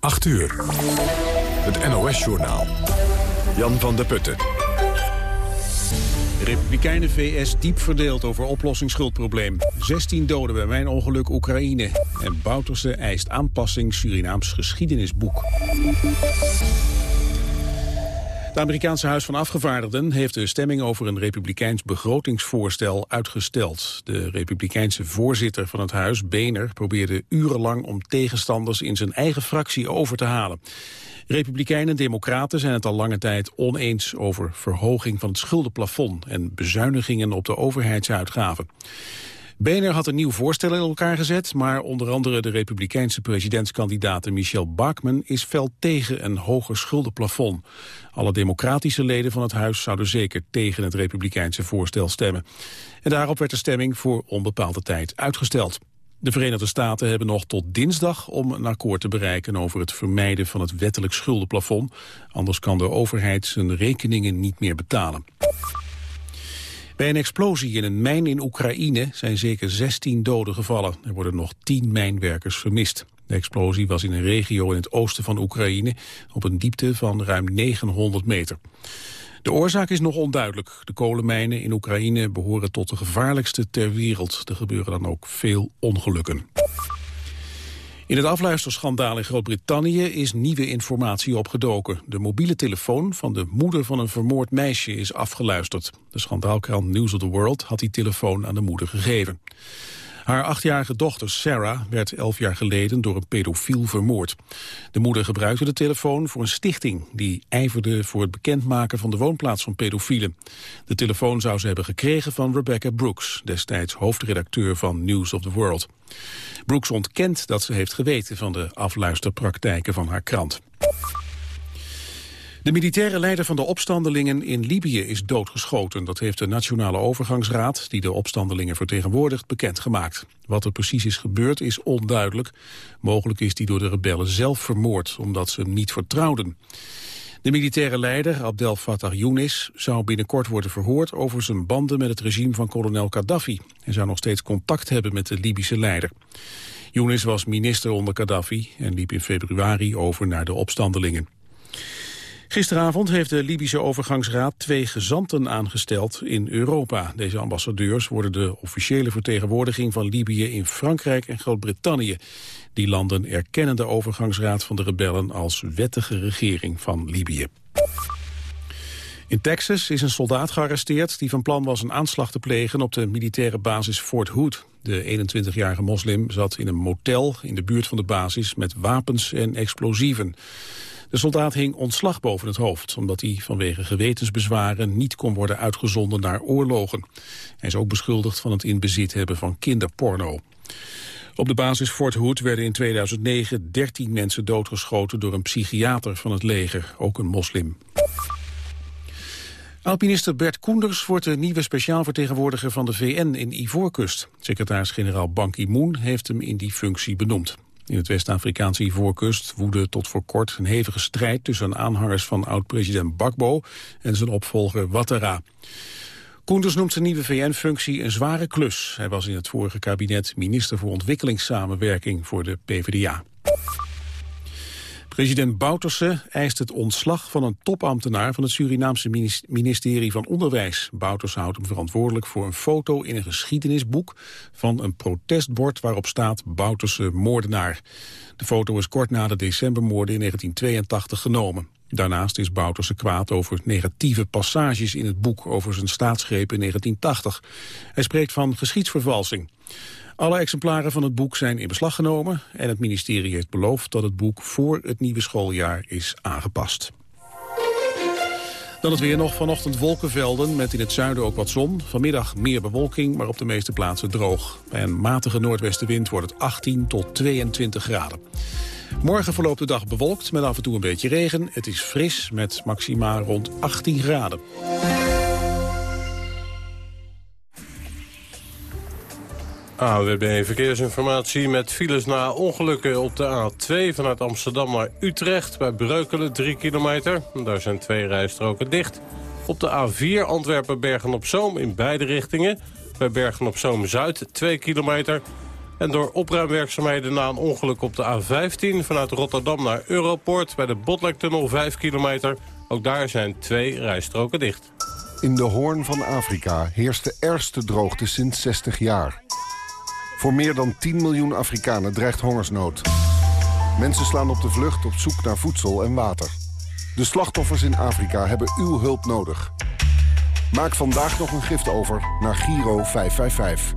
8 uur. Het NOS-journaal. Jan van der Putten. Republikeinen VS diep verdeeld over oplossing schuldprobleem. 16 doden bij mijn ongeluk Oekraïne. En Bouterse eist aanpassing Surinaams geschiedenisboek. Het Amerikaanse Huis van Afgevaardigden heeft de stemming over een republikeins begrotingsvoorstel uitgesteld. De republikeinse voorzitter van het huis, Boehner, probeerde urenlang om tegenstanders in zijn eigen fractie over te halen. Republikeinen en democraten zijn het al lange tijd oneens over verhoging van het schuldenplafond en bezuinigingen op de overheidsuitgaven. Boehner had een nieuw voorstel in elkaar gezet, maar onder andere de republikeinse presidentskandidaat Michelle Bachmann is fel tegen een hoger schuldenplafond. Alle democratische leden van het huis zouden zeker tegen het republikeinse voorstel stemmen. En daarop werd de stemming voor onbepaalde tijd uitgesteld. De Verenigde Staten hebben nog tot dinsdag om een akkoord te bereiken over het vermijden van het wettelijk schuldenplafond. Anders kan de overheid zijn rekeningen niet meer betalen. Bij een explosie in een mijn in Oekraïne zijn zeker 16 doden gevallen. Er worden nog 10 mijnwerkers vermist. De explosie was in een regio in het oosten van Oekraïne op een diepte van ruim 900 meter. De oorzaak is nog onduidelijk. De kolenmijnen in Oekraïne behoren tot de gevaarlijkste ter wereld. Er gebeuren dan ook veel ongelukken. In het afluisterschandaal in Groot-Brittannië is nieuwe informatie opgedoken. De mobiele telefoon van de moeder van een vermoord meisje is afgeluisterd. De schandaalkrant News of the World had die telefoon aan de moeder gegeven. Haar achtjarige dochter Sarah werd elf jaar geleden door een pedofiel vermoord. De moeder gebruikte de telefoon voor een stichting... die ijverde voor het bekendmaken van de woonplaats van pedofielen. De telefoon zou ze hebben gekregen van Rebecca Brooks... destijds hoofdredacteur van News of the World. Brooks ontkent dat ze heeft geweten van de afluisterpraktijken van haar krant. De militaire leider van de opstandelingen in Libië is doodgeschoten. Dat heeft de Nationale Overgangsraad, die de opstandelingen vertegenwoordigt, bekendgemaakt. Wat er precies is gebeurd is onduidelijk. Mogelijk is die door de rebellen zelf vermoord, omdat ze hem niet vertrouwden. De militaire leider, Abdel Fattah Younis, zou binnenkort worden verhoord over zijn banden met het regime van kolonel Gaddafi. Hij zou nog steeds contact hebben met de Libische leider. Younis was minister onder Gaddafi en liep in februari over naar de opstandelingen. Gisteravond heeft de Libische overgangsraad twee gezanten aangesteld in Europa. Deze ambassadeurs worden de officiële vertegenwoordiging van Libië in Frankrijk en Groot-Brittannië. Die landen erkennen de overgangsraad van de rebellen als wettige regering van Libië. In Texas is een soldaat gearresteerd die van plan was een aanslag te plegen op de militaire basis Fort Hood. De 21-jarige moslim zat in een motel in de buurt van de basis met wapens en explosieven. De soldaat hing ontslag boven het hoofd, omdat hij vanwege gewetensbezwaren niet kon worden uitgezonden naar oorlogen. Hij is ook beschuldigd van het in bezit hebben van kinderporno. Op de basis Fort Hood werden in 2009 13 mensen doodgeschoten door een psychiater van het leger, ook een moslim. Alpinister Bert Koenders wordt de nieuwe speciaal vertegenwoordiger van de VN in Ivoorkust. Secretaris-generaal Ban Ki-moon heeft hem in die functie benoemd. In het West-Afrikaanse Ivoorkust woedde tot voor kort een hevige strijd tussen aanhangers van oud-president Bakbo en zijn opvolger Ouattara. Koenders noemt zijn nieuwe VN-functie een zware klus. Hij was in het vorige kabinet minister voor ontwikkelingssamenwerking voor de PvdA. President Bouterse eist het ontslag van een topambtenaar van het Surinaamse ministerie van Onderwijs. Bouterse houdt hem verantwoordelijk voor een foto in een geschiedenisboek van een protestbord waarop staat Bouterse moordenaar. De foto is kort na de decembermoorden in 1982 genomen. Daarnaast is Bouterse kwaad over negatieve passages in het boek over zijn staatsgreep in 1980. Hij spreekt van geschiedsvervalsing. Alle exemplaren van het boek zijn in beslag genomen en het ministerie heeft beloofd dat het boek voor het nieuwe schooljaar is aangepast. Dan het weer nog vanochtend wolkenvelden met in het zuiden ook wat zon. Vanmiddag meer bewolking, maar op de meeste plaatsen droog. Bij een matige noordwestenwind wordt het 18 tot 22 graden. Morgen verloopt de dag bewolkt met af en toe een beetje regen. Het is fris met maximaal rond 18 graden. AWB Verkeersinformatie met files na ongelukken op de A2 vanuit Amsterdam naar Utrecht. Bij Breukelen 3 kilometer. Daar zijn twee rijstroken dicht. Op de A4 Antwerpen-Bergen-op-Zoom in beide richtingen. Bij Bergen-op-Zoom-Zuid 2 kilometer. En door opruimwerkzaamheden na een ongeluk op de A15... vanuit Rotterdam naar Europoort bij de Botlektunnel 5 kilometer. Ook daar zijn twee rijstroken dicht. In de hoorn van Afrika heerst de ergste droogte sinds 60 jaar. Voor meer dan 10 miljoen Afrikanen dreigt hongersnood. Mensen slaan op de vlucht op zoek naar voedsel en water. De slachtoffers in Afrika hebben uw hulp nodig. Maak vandaag nog een gift over naar Giro 555.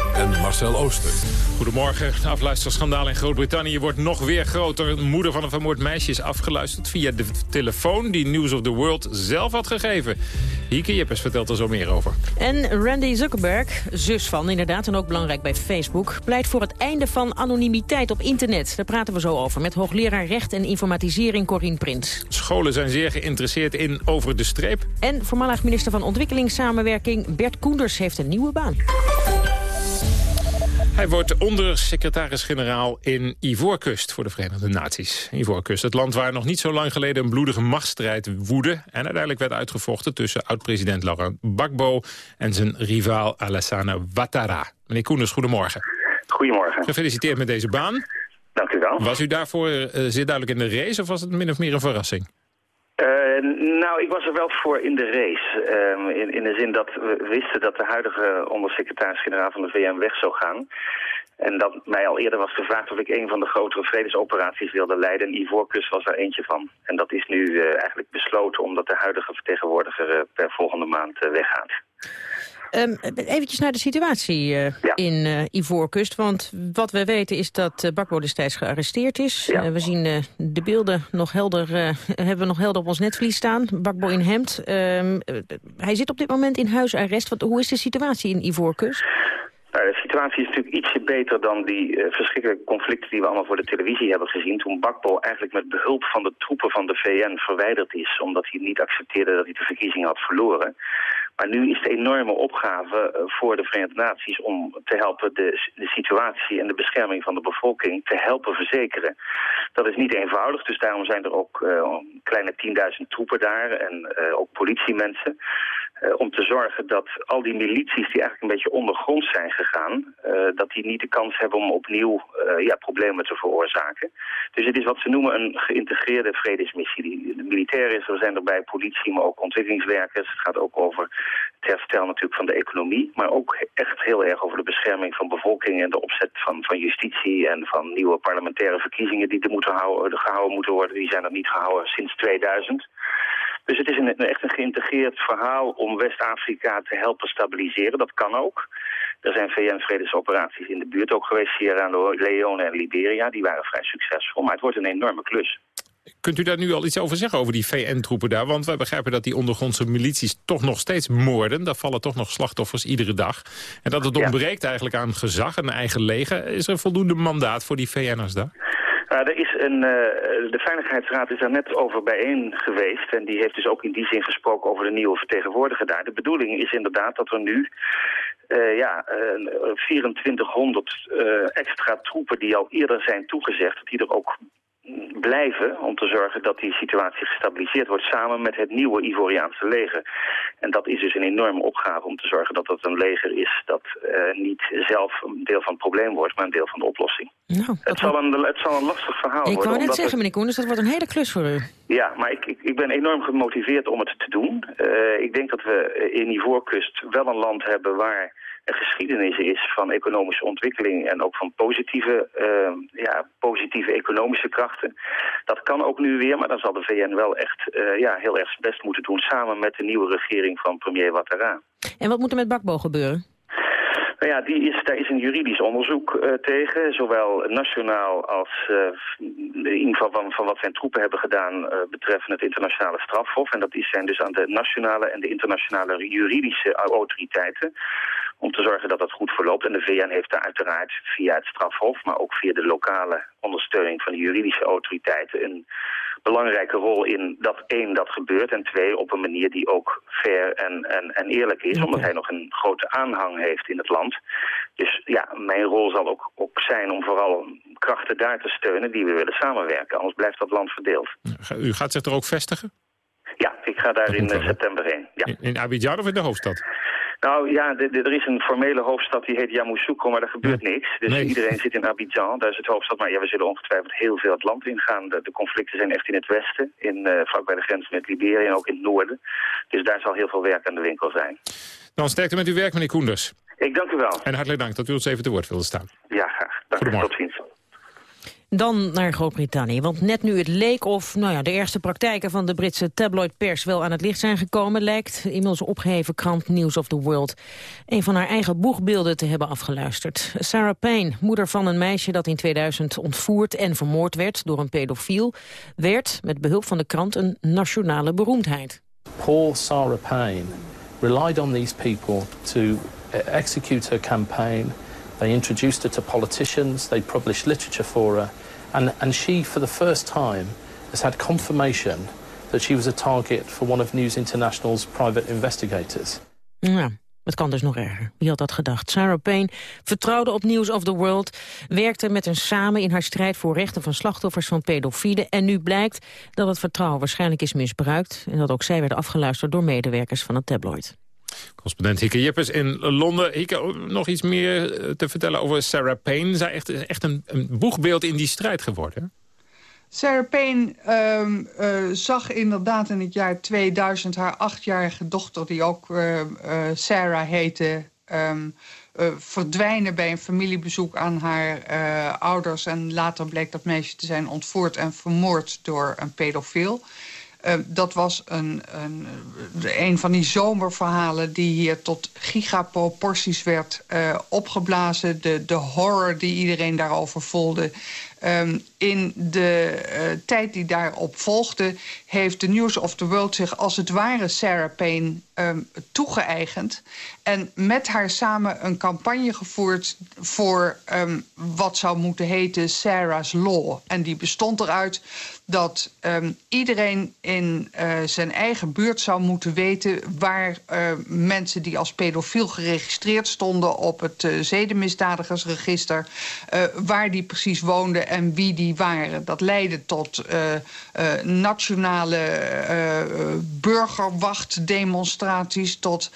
en Marcel Ooster. Goedemorgen. Het afluisterschandaal in Groot-Brittannië wordt nog weer groter. Een moeder van een vermoord meisje is afgeluisterd via de telefoon... die News of the World zelf had gegeven. Hieke Jippes vertelt er zo meer over. En Randy Zuckerberg, zus van inderdaad en ook belangrijk bij Facebook... pleit voor het einde van anonimiteit op internet. Daar praten we zo over met hoogleraar recht en informatisering Corine Prins. Scholen zijn zeer geïnteresseerd in Over de Streep. En voormalig minister van Ontwikkelingssamenwerking Bert Koenders heeft een nieuwe baan. Hij wordt ondersecretaris-generaal in Ivoorkust voor de Verenigde Naties. Ivoorkust, het land waar nog niet zo lang geleden een bloedige machtsstrijd woedde... en uiteindelijk werd uitgevochten tussen oud-president Laurent Gbagbo... en zijn rivaal Alassane Ouattara. Meneer Koenders, goedemorgen. Goedemorgen. Gefeliciteerd met deze baan. Dank u wel. Was u daarvoor uh, zeer duidelijk in de race of was het min of meer een verrassing? Uh, nou, ik was er wel voor in de race. Uh, in, in de zin dat we wisten dat de huidige ondersecretaris-generaal van de VN weg zou gaan. En dat mij al eerder was gevraagd of ik een van de grotere vredesoperaties wilde leiden. En Ivoorkust was er eentje van. En dat is nu uh, eigenlijk besloten omdat de huidige vertegenwoordiger per volgende maand weggaat. Um, eventjes naar de situatie uh, ja. in uh, Ivoorkust. Want wat we weten is dat uh, Bakbo destijds gearresteerd is. Ja. we zien de beelden nog helder, hebben we nog helder op ons netvlies staan. Bakbo in hemd. Um, hij zit op dit moment in huisarrest. Wat, hoe is de situatie in Ivoorkust? Nou, de situatie is natuurlijk ietsje beter dan die uh, verschrikkelijke conflicten die we allemaal voor de televisie hebben gezien. Toen Bakbo eigenlijk met behulp van de troepen van de VN verwijderd is. Omdat hij niet accepteerde dat hij de verkiezingen had verloren. Maar nu is de enorme opgave voor de Verenigde Naties om te helpen de, de situatie en de bescherming van de bevolking te helpen verzekeren. Dat is niet eenvoudig, dus daarom zijn er ook uh, kleine 10.000 troepen daar en uh, ook politiemensen. Uh, om te zorgen dat al die milities die eigenlijk een beetje ondergrond zijn gegaan, uh, dat die niet de kans hebben om opnieuw uh, ja, problemen te veroorzaken. Dus het is wat ze noemen een geïntegreerde vredesmissie. Die, de militairen er zijn erbij, politie, maar ook ontwikkelingswerkers. Het gaat ook over het herstel natuurlijk van de economie, maar ook echt heel erg over de bescherming van bevolking en de opzet van, van justitie en van nieuwe parlementaire verkiezingen die er moeten houden, gehouden moeten worden. Die zijn er niet gehouden sinds 2000. Dus het is een, echt een geïntegreerd verhaal om West-Afrika te helpen stabiliseren. Dat kan ook. Er zijn VN-vredesoperaties in de buurt ook geweest, Sierra Leone en Liberia. Die waren vrij succesvol, maar het wordt een enorme klus. Kunt u daar nu al iets over zeggen, over die VN-troepen daar? Want wij begrijpen dat die ondergrondse milities toch nog steeds moorden. Daar vallen toch nog slachtoffers iedere dag. En dat het ontbreekt eigenlijk aan gezag, een eigen leger. Is er voldoende mandaat voor die VN'ers daar? Nou, er is een, uh, de Veiligheidsraad is daar net over bijeen geweest. En die heeft dus ook in die zin gesproken over de nieuwe vertegenwoordiger daar. De bedoeling is inderdaad dat er nu uh, ja, uh, 2400 extra troepen die al eerder zijn toegezegd... die er ook blijven om te zorgen dat die situatie gestabiliseerd wordt samen met het nieuwe Ivoriaanse leger. En dat is dus een enorme opgave om te zorgen dat dat een leger is dat uh, niet zelf een deel van het probleem wordt, maar een deel van de oplossing. Nou, het, zal een, het zal een lastig verhaal ik worden. Ik wou net zeggen, meneer Koenders, dat wordt een hele klus voor u. Ja, maar ik, ik, ik ben enorm gemotiveerd om het te doen. Uh, ik denk dat we in Ivoorkust wel een land hebben waar geschiedenis is van economische ontwikkeling en ook van positieve, uh, ja, positieve economische krachten. Dat kan ook nu weer, maar dan zal de VN wel echt uh, ja, heel erg zijn best moeten doen samen met de nieuwe regering van premier Ouattara. En wat moet er met Bakbo gebeuren? Nou ja, die is, daar is een juridisch onderzoek uh, tegen, zowel nationaal als uh, in ieder geval van, van wat zijn troepen hebben gedaan uh, betreffende het internationale strafhof. En dat is, zijn dus aan de nationale en de internationale juridische autoriteiten om te zorgen dat dat goed verloopt. En de VN heeft daar uiteraard via het strafhof, maar ook via de lokale ondersteuning van de juridische autoriteiten een belangrijke rol in dat één, dat gebeurt. En twee, op een manier die ook fair en, en, en eerlijk is. Okay. Omdat hij nog een grote aanhang heeft in het land. Dus ja, mijn rol zal ook, ook zijn om vooral krachten daar te steunen die we willen samenwerken. Anders blijft dat land verdeeld. U gaat zich er ook vestigen? Ja, ik ga daar in september heen. Ja. In, in Abidjan of in de hoofdstad? Nou ja, er is een formele hoofdstad die heet Yamoussoukro, maar er gebeurt niks. Dus iedereen zit in Abidjan, daar is het hoofdstad. Maar ja, we zullen ongetwijfeld heel veel het land ingaan. De, de conflicten zijn echt in het westen, in, uh, vlakbij de grens met Liberië en ook in het noorden. Dus daar zal heel veel werk aan de winkel zijn. Dan sterkte met uw werk, meneer Koenders. Ik dank u wel. En hartelijk dank dat u ons even te woord wilde staan. Ja, graag. Dank Tot ziens. Dan naar Groot-Brittannië. Want net nu het leek of nou ja, de eerste praktijken van de Britse tabloidpers wel aan het licht zijn gekomen, lijkt inmiddels opgeheven krant News of the World een van haar eigen boegbeelden te hebben afgeluisterd. Sarah Payne, moeder van een meisje dat in 2000 ontvoerd en vermoord werd door een pedofiel, werd met behulp van de krant een nationale beroemdheid. Poor Sarah Payne relied on these people to uh, execute her campaign. They introduced her to politicians, they published literature for her. And, and she, for the first time, has had confirmation that she was a target for one of News International's private investigators. Ja, het kan dus nog erger. Wie had dat gedacht? Sarah Payne vertrouwde op News of the World... werkte met hen samen in haar strijd voor rechten van slachtoffers van pedofielen... en nu blijkt dat het vertrouwen waarschijnlijk is misbruikt... en dat ook zij werd afgeluisterd door medewerkers van het tabloid. Correspondent Hieke Jippers in Londen. Hieke, nog iets meer eh, te vertellen over Sarah Payne. Zij echt, echt een, een boegbeeld in die strijd geworden. Sarah Payne um, uh, zag inderdaad in het jaar 2000 haar achtjarige dochter... die ook Sarah heette... Um, verdwijnen bij een familiebezoek aan haar ouders. En later bleek dat meisje te zijn ontvoerd en vermoord door een pedofiel. Uh, dat was een, een, een van die zomerverhalen die hier tot gigaproporties werd uh, opgeblazen. De, de horror die iedereen daarover voelde. Um, in de uh, tijd die daarop volgde... heeft de News of the World zich als het ware Sarah Payne um, toegeëigend... en met haar samen een campagne gevoerd voor um, wat zou moeten heten Sarah's Law. En die bestond eruit dat um, iedereen in uh, zijn eigen buurt zou moeten weten... waar uh, mensen die als pedofiel geregistreerd stonden... op het uh, zedenmisdadigersregister, waar die precies woonden en wie die waren. Dat leidde tot nationale burgerwachtdemonstraties... tot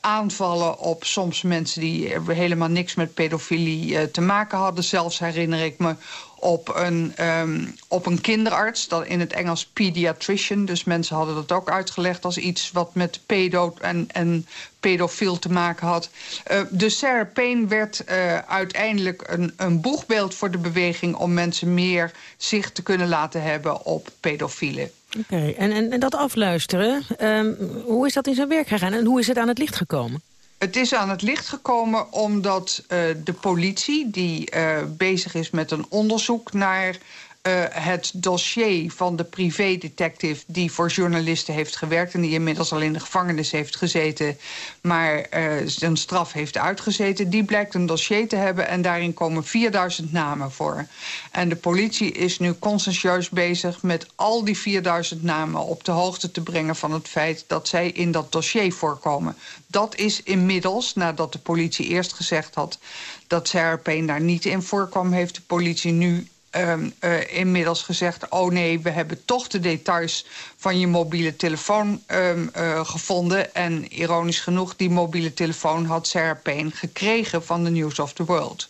aanvallen op soms mensen die helemaal niks met pedofilie te maken hadden. Zelfs herinner ik me op een, um, op een kinderarts, dat in het Engels pediatrician. Dus mensen hadden dat ook uitgelegd als iets wat met pedo en, en pedofiel te maken had. Uh, dus Sarah Payne werd uh, uiteindelijk een, een boegbeeld voor de beweging... om mensen meer zicht te kunnen laten hebben op pedofielen. Oké, en, en, en, dat afluisteren, um, hoe is dat in zijn werk gegaan en hoe is het aan het licht gekomen? Het is aan het licht gekomen omdat uh, de politie... die uh, bezig is met een onderzoek naar uh, het dossier van de privédetective... die voor journalisten heeft gewerkt... en die inmiddels al in de gevangenis heeft gezeten... maar zijn straf heeft uitgezeten. Die blijkt een dossier te hebben en daarin komen 4000 namen voor. En de politie is nu conscientieus bezig met al die 4000 namen... op de hoogte te brengen van het feit dat zij in dat dossier voorkomen. Dat is inmiddels, nadat de politie eerst gezegd had... dat Sarah Payne daar niet in voorkwam... heeft de politie nu um, uh, inmiddels gezegd... oh nee, we hebben toch de details van je mobiele telefoon um, uh, gevonden. En ironisch genoeg, die mobiele telefoon had Sarah Payne gekregen... van de News of the World.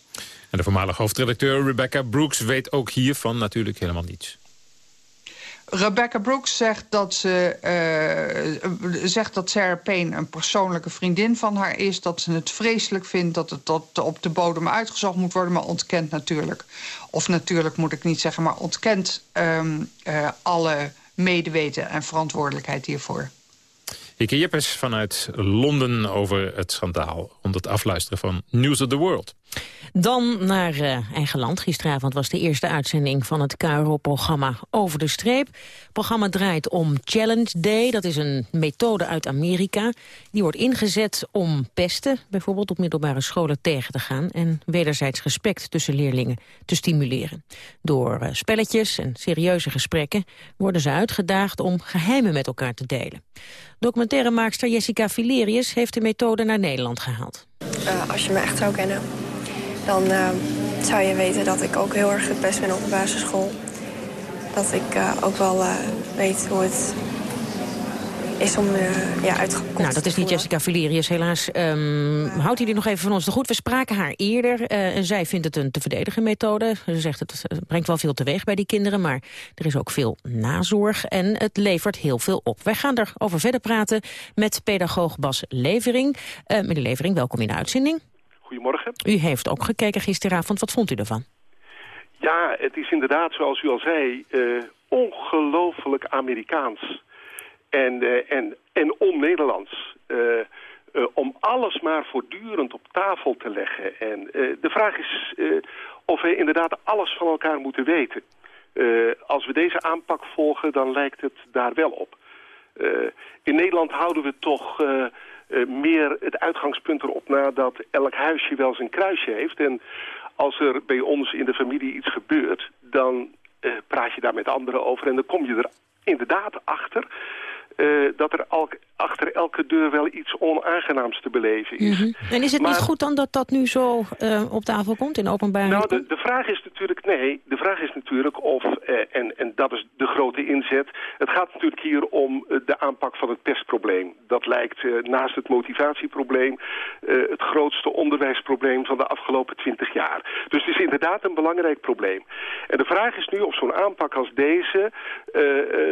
En de voormalige hoofdredacteur Rebecca Brooks weet ook hiervan natuurlijk helemaal niets. Rebecca Brooks zegt dat, ze, uh, zegt dat Sarah Payne een persoonlijke vriendin van haar is. Dat ze het vreselijk vindt dat het tot op de bodem uitgezocht moet worden. Maar ontkent natuurlijk, of natuurlijk moet ik niet zeggen... maar ontkent um, uh, alle medeweten en verantwoordelijkheid hiervoor. Ike Jippes vanuit Londen over het schandaal... rond het afluisteren van News of the World. Dan naar uh, eigen land. Gisteravond was de eerste uitzending van het KRO-programma Over de Streep. Het programma draait om Challenge Day. Dat is een methode uit Amerika. Die wordt ingezet om pesten, bijvoorbeeld op middelbare scholen, tegen te gaan... en wederzijds respect tussen leerlingen te stimuleren. Door uh, spelletjes en serieuze gesprekken worden ze uitgedaagd om geheimen met elkaar te delen. Documentairemaakster Jessica Filerius heeft de methode naar Nederland gehaald. Uh, als je me echt zou kennen dan uh, zou je weten dat ik ook heel erg gepest ben op de basisschool. Dat ik uh, ook wel uh, weet hoe het is om uh, ja, uitgekocht Nou, dat is niet Jessica Valerius, helaas. Um, houdt hij die nog even van ons te goed? We spraken haar eerder uh, en zij vindt het een te verdedigen methode. Ze zegt het brengt wel veel teweeg bij die kinderen, maar er is ook veel nazorg en het levert heel veel op. Wij gaan erover verder praten met pedagoog Bas Levering. Uh, meneer Levering, welkom in de uitzending. Goedemorgen. U heeft ook gekeken gisteravond. Wat vond u ervan? Ja, het is inderdaad, zoals u al zei, uh, ongelooflijk Amerikaans. En, uh, en, en on-Nederlands. Uh, om alles maar voortdurend op tafel te leggen. En de vraag is of we inderdaad alles van elkaar moeten weten. als we deze aanpak volgen, dan lijkt het daar wel op. in Nederland houden we toch meer het uitgangspunt erop na dat elk huisje wel zijn kruisje heeft. En als er bij ons in de familie iets gebeurt, dan uh, praat je daar met anderen over. En dan kom je er inderdaad achter uh, dat er al, achter elke deur wel iets onaangenaams te beleven is. Mm -hmm. En is het niet goed dan dat dat nu zo uh, op tafel komt in openbaarheid? Nou, de, de, vraag is natuurlijk, nee, de vraag is natuurlijk of, uh, en, en dat is de grote inzet, het gaat natuurlijk hier om de aanpak van het pestprobleem. Dat lijkt naast het motivatieprobleem het grootste onderwijsprobleem van de afgelopen twintig jaar. Dus het is inderdaad een belangrijk probleem. En de vraag is nu of zo'n aanpak als deze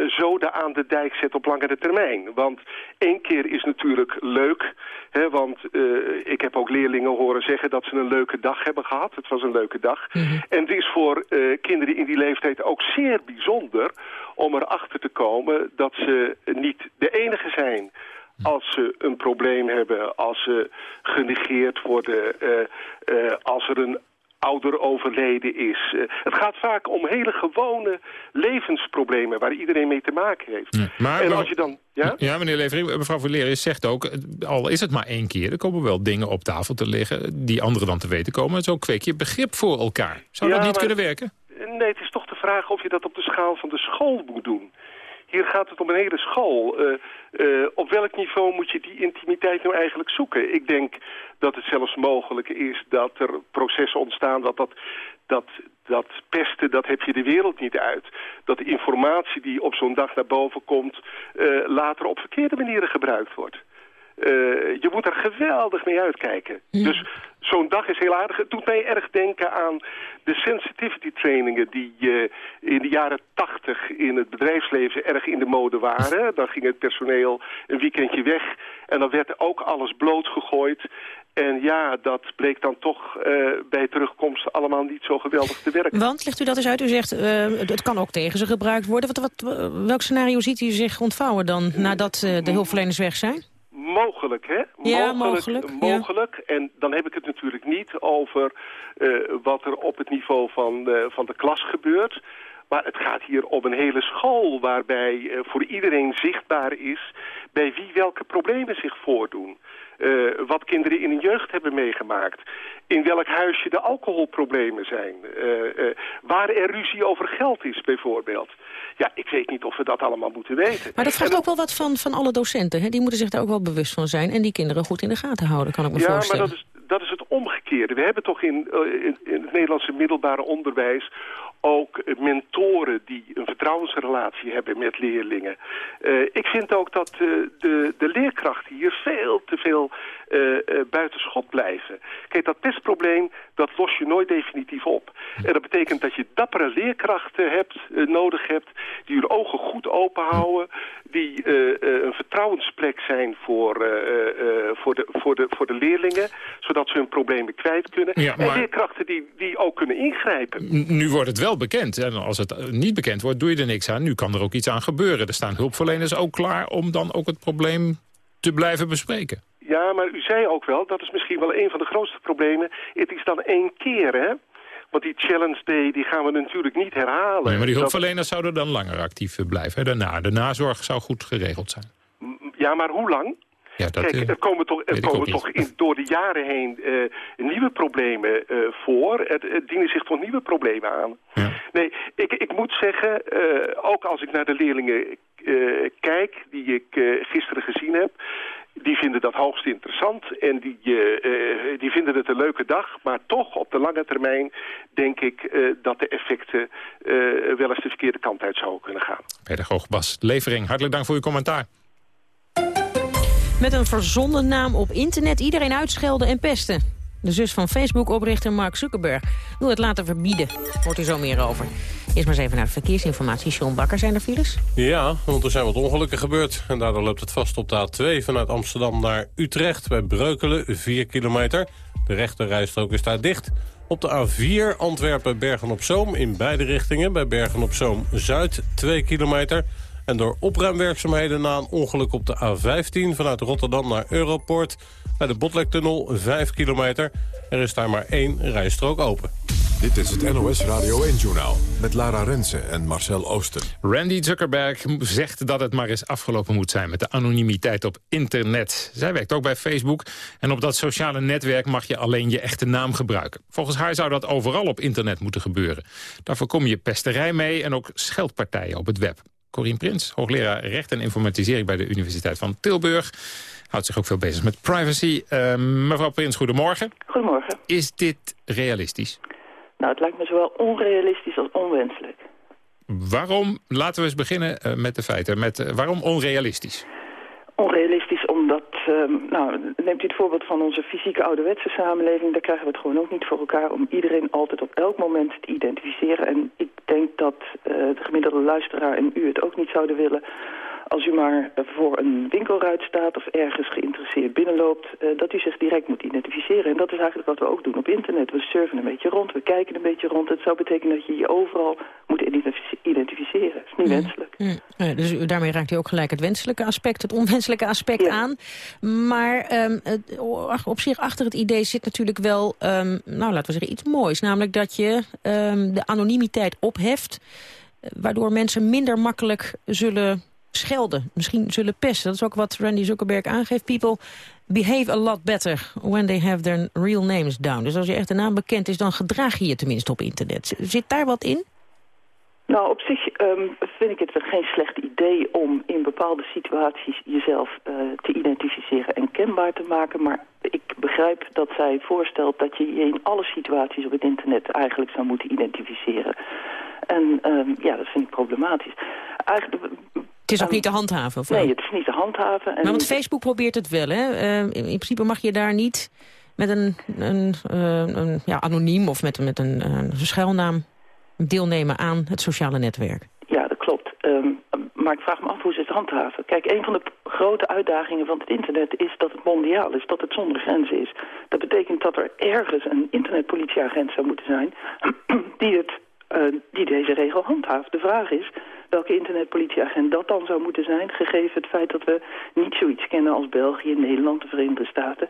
zo de aan de dijk zet op langere termijn. Want één keer is natuurlijk leuk, hè, want uh, ik heb ook leerlingen horen zeggen dat ze een leuke dag hebben gehad. Het was een leuke dag. Mm -hmm. En het is voor uh, kinderen in die leeftijd ook zeer bijzonder om erachter te komen dat ze niet de enige zijn als ze een probleem hebben, als ze genegeerd worden, uh, uh, als er een ouder overleden is. Uh, het gaat vaak om hele gewone levensproblemen waar iedereen mee te maken heeft. Ja, maar, en als je dan... Ja, ja meneer Levering, mevrouw Valerius zegt ook... al is het maar één keer, er komen wel dingen op tafel te liggen... die anderen dan te weten komen. Zo kweek je begrip voor elkaar. Zou ja, dat niet maar, kunnen werken? Nee, het is toch de vraag of je dat op de schaal van de school moet doen. Hier gaat het om een hele school. Uh, uh, op welk niveau moet je die intimiteit nou eigenlijk zoeken? Ik denk dat het zelfs mogelijk is dat er processen ontstaan... dat, dat, dat, dat pesten, dat heb je de wereld niet uit. Dat de informatie die op zo'n dag naar boven komt... Uh, later op verkeerde manieren gebruikt wordt. Uh, je moet er geweldig mee uitkijken. Ja. Dus zo'n dag is heel aardig. Het doet mij erg denken aan de sensitivity trainingen... die uh, in de jaren tachtig in het bedrijfsleven erg in de mode waren. Dan ging het personeel een weekendje weg... en dan werd ook alles blootgegooid. En ja, dat bleek dan toch uh, bij terugkomst allemaal niet zo geweldig te werken. Want, legt u dat eens uit, u zegt, uh, het kan ook tegen ze gebruikt worden. Wat, wat, welk scenario ziet u zich ontvouwen dan, nadat uh, de hulpverleners weg zijn? Mogelijk, hè? Ja, mogelijk. mogelijk, mogelijk. Ja. En dan heb ik het natuurlijk niet over uh, wat er op het niveau van, uh, van de klas gebeurt. Maar het gaat hier om een hele school waarbij uh, voor iedereen zichtbaar is... bij wie welke problemen zich voordoen. Uh, wat kinderen in hun jeugd hebben meegemaakt. In welk huisje de alcoholproblemen zijn. Uh, uh, waar er ruzie over geld is bijvoorbeeld. Ja, ik weet niet of we dat allemaal moeten weten. Maar dat vraagt en, ook wel wat van, van alle docenten. Hè? Die moeten zich daar ook wel bewust van zijn. En die kinderen goed in de gaten houden, kan ik me ja, voorstellen. Ja, maar dat is, dat is het omgekeerde. We hebben toch in, in, in het Nederlandse middelbare onderwijs ook mentoren die een vertrouwensrelatie hebben met leerlingen. Uh, ik vind ook dat uh, de, de leerkrachten hier veel te veel uh, uh, buiten schot blijven. Kijk, dat testprobleem, dat los je nooit definitief op. En dat betekent dat je dappere leerkrachten hebt, nodig hebt... die hun ogen goed open houden... die een vertrouwensplek zijn voor, voor, de, voor, de, voor de leerlingen... zodat ze hun problemen kwijt kunnen. Ja, maar... En leerkrachten die, die ook kunnen ingrijpen. Nu wordt het wel bekend. En als het niet bekend wordt, doe je er niks aan. Nu kan er ook iets aan gebeuren. Er staan hulpverleners ook klaar om dan ook het probleem te blijven bespreken. Ja, maar u zei ook wel, dat is misschien wel een van de grootste problemen. Het is dan één keer, hè? Want die Challenge Day die gaan we natuurlijk niet herhalen. Nee, maar die hulpverleners zouden dan langer actief blijven. Daarna, de nazorg zou goed geregeld zijn. Ja, maar hoe lang? Ja, dat, Kijk, er komen toch, er komen toch in, door de jaren heen uh, nieuwe problemen uh, voor. Er, er, dienen zich toch nieuwe problemen aan. Ja. Nee, ik, ik moet zeggen, uh, ook als ik naar de leerlingen kijk... die ik gisteren gezien heb... Die vinden dat hoogst interessant en die, uh, die vinden het een leuke dag. Maar toch op de lange termijn denk ik uh, dat de effecten uh, wel eens de verkeerde kant uit zouden kunnen gaan. Pedagoog Bas Levering, hartelijk dank voor uw commentaar. Met een verzonnen naam op internet iedereen uitschelden en pesten. De zus van Facebook-oprichter Mark Zuckerberg wil het laten verbieden. Hoort u zo meer over. Eerst maar eens even naar de verkeersinformatie. Sean Bakker, zijn er files? Ja, want er zijn wat ongelukken gebeurd. En daardoor loopt het vast op de A2 vanuit Amsterdam naar Utrecht... bij Breukelen, 4 kilometer. De rechterrijstrook is daar dicht. Op de A4 Antwerpen-Bergen-op-Zoom in beide richtingen. Bij Bergen-op-Zoom Zuid, 2 kilometer... En door opruimwerkzaamheden na een ongeluk op de A15... vanuit Rotterdam naar Europoort... bij de Botlektunnel 5 kilometer. Er is daar maar één rijstrook open. Dit is het NOS Radio 1-journaal met Lara Rensen en Marcel Ooster. Randy Zuckerberg zegt dat het maar eens afgelopen moet zijn... met de anonimiteit op internet. Zij werkt ook bij Facebook. En op dat sociale netwerk mag je alleen je echte naam gebruiken. Volgens haar zou dat overal op internet moeten gebeuren. Daar voorkom je pesterij mee en ook scheldpartijen op het web. Corien Prins, hoogleraar recht en informatisering bij de Universiteit van Tilburg. Houdt zich ook veel bezig met privacy. Uh, mevrouw Prins, goedemorgen. Goedemorgen. Is dit realistisch? Nou, het lijkt me zowel onrealistisch als onwenselijk. Waarom, laten we eens beginnen uh, met de feiten, met, uh, waarom onrealistisch? Onrealistisch um, nou, neemt u het voorbeeld van onze fysieke ouderwetse samenleving... daar krijgen we het gewoon ook niet voor elkaar om iedereen altijd op elk moment te identificeren. En ik denk dat uh, de gemiddelde luisteraar en u het ook niet zouden willen als u maar voor een winkelruit staat of ergens geïnteresseerd binnenloopt, uh, dat u zich direct moet identificeren. En dat is eigenlijk wat we ook doen op internet. We surfen een beetje rond, we kijken een beetje rond. Het zou betekenen dat je je overal moet identificeren. Dat is niet mm. wenselijk. Mm. Ja, dus daarmee raakt u ook gelijk het wenselijke aspect, het onwenselijke aspect ja. aan. Maar um, het, op zich achter het idee zit natuurlijk wel, um, nou laten we zeggen, iets moois. Namelijk dat je um, de anonimiteit opheft, waardoor mensen minder makkelijk zullen schelden, misschien zullen pesten. Dat is ook wat Randy Zuckerberg aangeeft. People behave a lot better when they have their real names down. Dus als je echt een naam bekend is, dan gedraag je je tenminste op internet. Zit daar wat in? Nou, op zich um, vind ik het geen slecht idee om in bepaalde situaties jezelf uh, te identificeren en kenbaar te maken. Maar ik begrijp dat zij voorstelt dat je je in alle situaties op het internet eigenlijk zou moeten identificeren. En um, ja, dat vind ik problematisch. Eigenlijk het is ook niet te handhaven? Of nee, het is niet te handhaven. En maar want Facebook probeert het wel, hè? Uh, in principe mag je daar niet met een, een, een ja, anoniem of met, met een, een schuilnaam deelnemen aan het sociale netwerk. Ja, dat klopt. Um, maar ik vraag me af hoe ze het handhaven. Kijk, een van de grote uitdagingen van het internet is dat het mondiaal is, dat het zonder grenzen is. Dat betekent dat er ergens een internetpolitieagent zou moeten zijn die, het, uh, die deze regel handhaaft. De vraag is, welke internetpolitieagent dat dan zou moeten zijn... gegeven het feit dat we niet zoiets kennen als België, Nederland, de Verenigde Staten...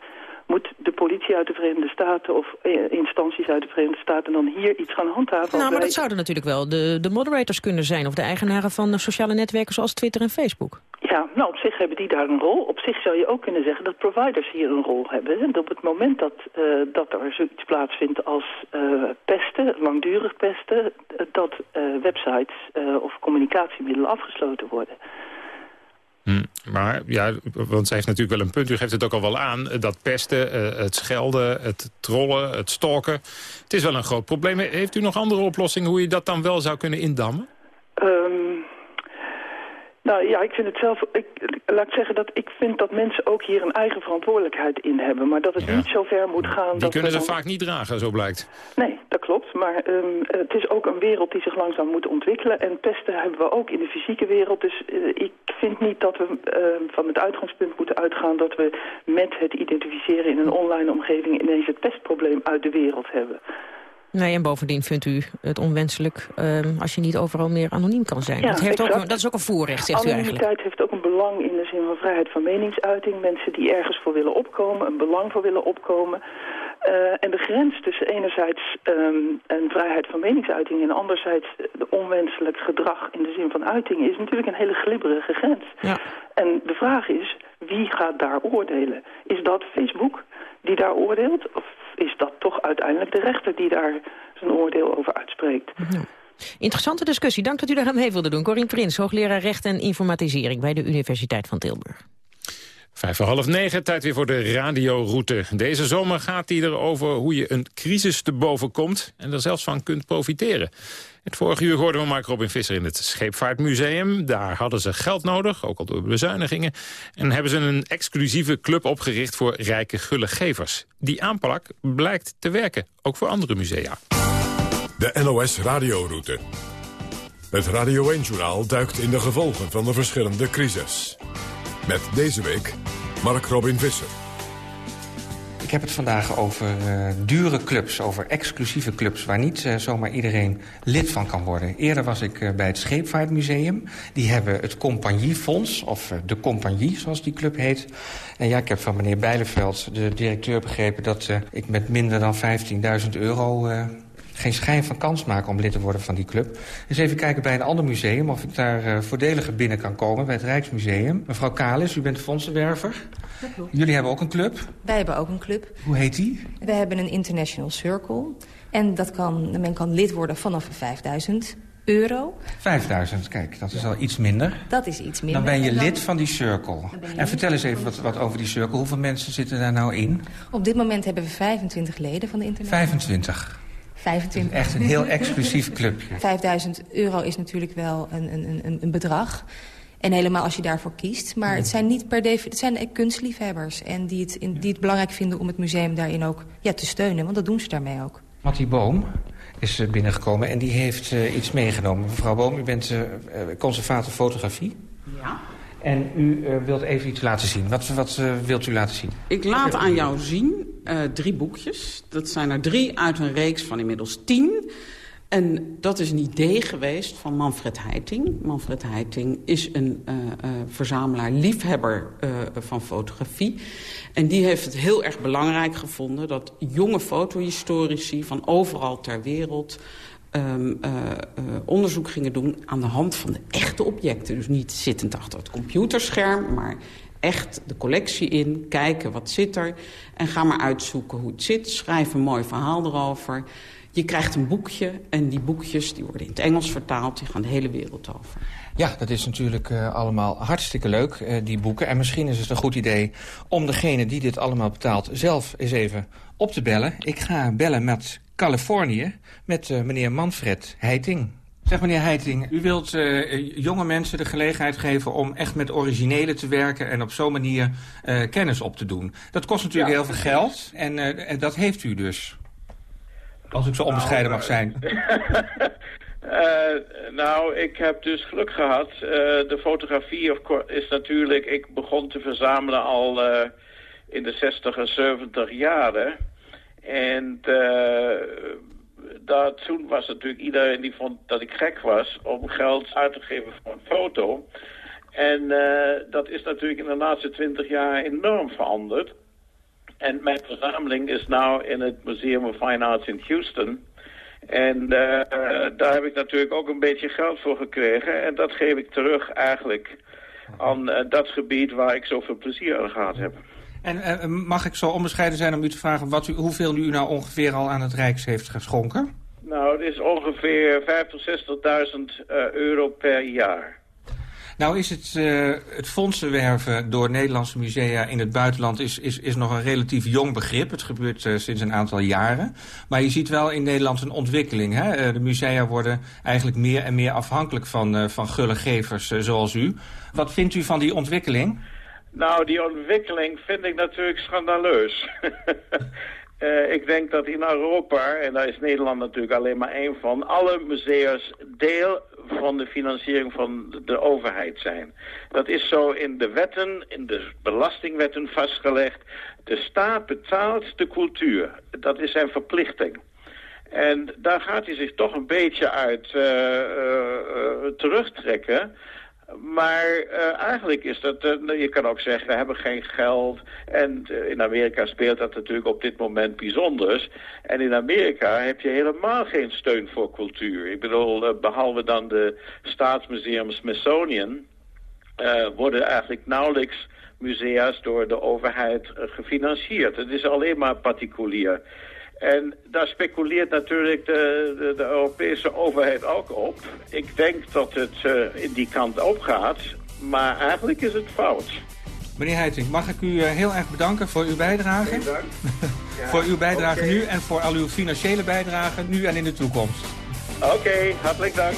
moet de politie uit de Verenigde Staten of eh, instanties uit de Verenigde Staten dan hier iets gaan handhaven? Nou, maar dat zouden natuurlijk wel de, de moderators kunnen zijn... of de eigenaren van sociale netwerken zoals Twitter en Facebook. Ja, nou op zich hebben die daar een rol. Op zich zou je ook kunnen zeggen dat providers hier een rol hebben. En op het moment dat, uh, dat er zoiets plaatsvindt als uh, pesten, langdurig pesten... dat uh, websites of communicatiemiddelen afgesloten worden. Hm, maar ja, want zij heeft natuurlijk wel een punt. U geeft het ook al wel aan. Dat pesten, het schelden, het trollen, het stalken. Het is wel een groot probleem. Heeft u nog andere oplossingen hoe je dat dan wel zou kunnen indammen? Um, nou ja, ik vind het zelf... Ik, laat ik zeggen dat ik vind dat mensen ook hier een eigen verantwoordelijkheid in hebben. Maar dat het ja. niet zo ver moet gaan... Die dat kunnen ze dan... vaak niet dragen, zo blijkt. Nee, dat klopt. Maar um, het is ook een wereld die zich langzaam moet ontwikkelen. En pesten hebben we ook in de fysieke wereld. Dus uh, ik vind niet dat we uh, van het uitgangspunt moeten uitgaan... dat we met het identificeren in een online omgeving... ineens het pestprobleem uit de wereld hebben. Nee, en bovendien vindt u het onwenselijk um, als je niet overal meer anoniem kan zijn. Ja, dat, heeft ook een, dat is ook een voorrecht, zegt Anonimiteit u eigenlijk. heeft ook een belang in de zin van vrijheid van meningsuiting. Mensen die ergens voor willen opkomen, een belang voor willen opkomen. Uh, en de grens tussen enerzijds um, een vrijheid van meningsuiting... en anderzijds de onwenselijk gedrag in de zin van uiting... is natuurlijk een hele glibberige grens. Ja. En de vraag is, wie gaat daar oordelen? Is dat Facebook die daar oordeelt? Of is dat toch uiteindelijk de rechter die daar zijn oordeel over uitspreekt? Interessante discussie. Dank dat u daar aan mee wilde doen. Corine Prins, hoogleraar recht en informatisering... bij de Universiteit van Tilburg. Vijf voor half negen, tijd weer voor de radioroute. Deze zomer gaat die erover hoe je een crisis te boven komt... en er zelfs van kunt profiteren. Het vorige uur hoorden we Mark Robin Visser in het Scheepvaartmuseum. Daar hadden ze geld nodig, ook al door bezuinigingen. En hebben ze een exclusieve club opgericht voor rijke gullegevers. Die aanpak blijkt te werken, ook voor andere musea. De NOS Radioroute. Het Radio 1-journaal duikt in de gevolgen van de verschillende crises. Met deze week Mark Robin Visser. Ik heb het vandaag over uh, dure clubs, over exclusieve clubs... waar niet uh, zomaar iedereen lid van kan worden. Eerder was ik uh, bij het Scheepvaartmuseum. Die hebben het Compagniefonds, of de Compagnie, zoals die club heet. En ja, ik heb van meneer Bijleveld, de directeur, begrepen... dat ik met minder dan 15.000 euro geen schijn van kans maken om lid te worden van die club. Dus even kijken bij een ander museum of ik daar uh, voordeliger binnen kan komen... bij het Rijksmuseum. Mevrouw Kalis, u bent fondsenwerver. Jullie hebben ook een club? Wij hebben ook een club. Hoe heet die? We hebben een International Circle. En dat kan, men kan lid worden vanaf 5000 euro. 5000, kijk, dat is al iets minder. Dat is iets minder. Dan ben je lid van die circle. En vertel eens even wat, wat, over die circle. Hoeveel mensen zitten daar nou in? Op dit moment hebben we 25 leden van de International 25? 25. Echt een heel exclusief clubje. 5000 euro is natuurlijk wel een, een, een, een bedrag. En helemaal als je daarvoor kiest. Maar het zijn niet per definitie, het zijn kunstliefhebbers. En die het, in, die het belangrijk vinden om het museum daarin ook ja, te steunen. Want dat doen ze daarmee ook. Mattie Boom is eh, binnengekomen en die heeft uh, iets meegenomen. Mevrouw Boom, u bent uh, conservator fotografie. Ja. En u uh, wilt even iets laten zien. Wat, wat uh, wilt u laten zien? Ik laat aan jou zien uh, drie boekjes. Dat zijn er drie uit een reeks van inmiddels tien. En dat is een idee geweest van Manfred Heiting. Manfred Heiting is een verzamelaar, liefhebber van fotografie. En die heeft het heel erg belangrijk gevonden... dat jonge fotohistorici van overal ter wereld um, uh, uh, onderzoek gingen doen aan de hand van de echte objecten. Dus niet zittend achter het computerscherm, maar echt de collectie in, kijken wat zit er... en ga maar uitzoeken hoe het zit, schrijf een mooi verhaal erover... Je krijgt een boekje en die boekjes die worden in het Engels vertaald. Die gaan de hele wereld over. Ja, dat is natuurlijk uh, allemaal hartstikke leuk, uh, die boeken. En misschien is het een goed idee om degene die dit allemaal betaalt... zelf eens even op te bellen. Ik ga bellen met Californië met uh, meneer Manfred Heiting. Zeg meneer Heiting, u wilt uh, jonge mensen de gelegenheid geven om echt met originele te werken en op zo'n manier uh, kennis op te doen. Dat kost natuurlijk ja, heel veel geld en, en, dat heeft u dus. Als ik zo onbescheiden nou, mag zijn. nou, ik heb dus geluk gehad. de fotografie is natuurlijk... Ik begon te verzamelen al in de 60 en 70 jaren... En uh, dat, toen was natuurlijk iedereen die vond dat ik gek was om geld uit te geven voor een foto. En uh, dat is natuurlijk in de laatste twintig jaar enorm veranderd. En mijn verzameling is nu in het Museum of Fine Arts in Houston. En uh, daar heb ik natuurlijk ook een beetje geld voor gekregen. En dat geef ik terug eigenlijk aan dat gebied waar ik zoveel plezier aan gehad heb. En uh, mag ik zo onbescheiden zijn om u te vragen wat u, hoeveel u nou ongeveer al aan het Rijks heeft geschonken? Nou, het is ongeveer 50.000, 60.000 uh, euro per jaar. Nou is het, uh, het fondsenwerven door Nederlandse musea in het buitenland is, is, is nog een relatief jong begrip. Het gebeurt uh, sinds een aantal jaren. Maar je ziet wel in Nederland een ontwikkeling. Hè? Uh, de musea worden eigenlijk meer en meer afhankelijk van, van gulle gevers zoals u. Wat vindt u van die ontwikkeling? Nou, die ontwikkeling vind ik natuurlijk schandaleus. uh, ik denk dat in Europa, en daar is Nederland natuurlijk alleen maar één van... alle musea's deel van de financiering van de overheid zijn. Dat is zo in de wetten, in de belastingwetten vastgelegd. De staat betaalt de cultuur. Dat is zijn verplichting. En daar gaat hij zich toch een beetje uit uh, uh, terugtrekken... Maar uh, eigenlijk is dat, uh, je kan ook zeggen, we hebben geen geld. En uh, in Amerika speelt dat natuurlijk op dit moment bijzonders. En in Amerika heb je helemaal geen steun voor cultuur. Ik bedoel, behalve dan de Staatsmuseum Smithsonian... worden eigenlijk nauwelijks musea's door de overheid gefinancierd. Het is alleen maar particulier. En daar speculeert natuurlijk de, de, de, Europese overheid ook op. Ik denk dat het uh, in die kant opgaat, maar eigenlijk is het fout. Meneer Heiting, mag ik u heel erg bedanken voor uw bijdrage? Dank. voor uw bijdrage nu en voor al uw financiële bijdrage nu en in de toekomst. Oké, hartelijk dank.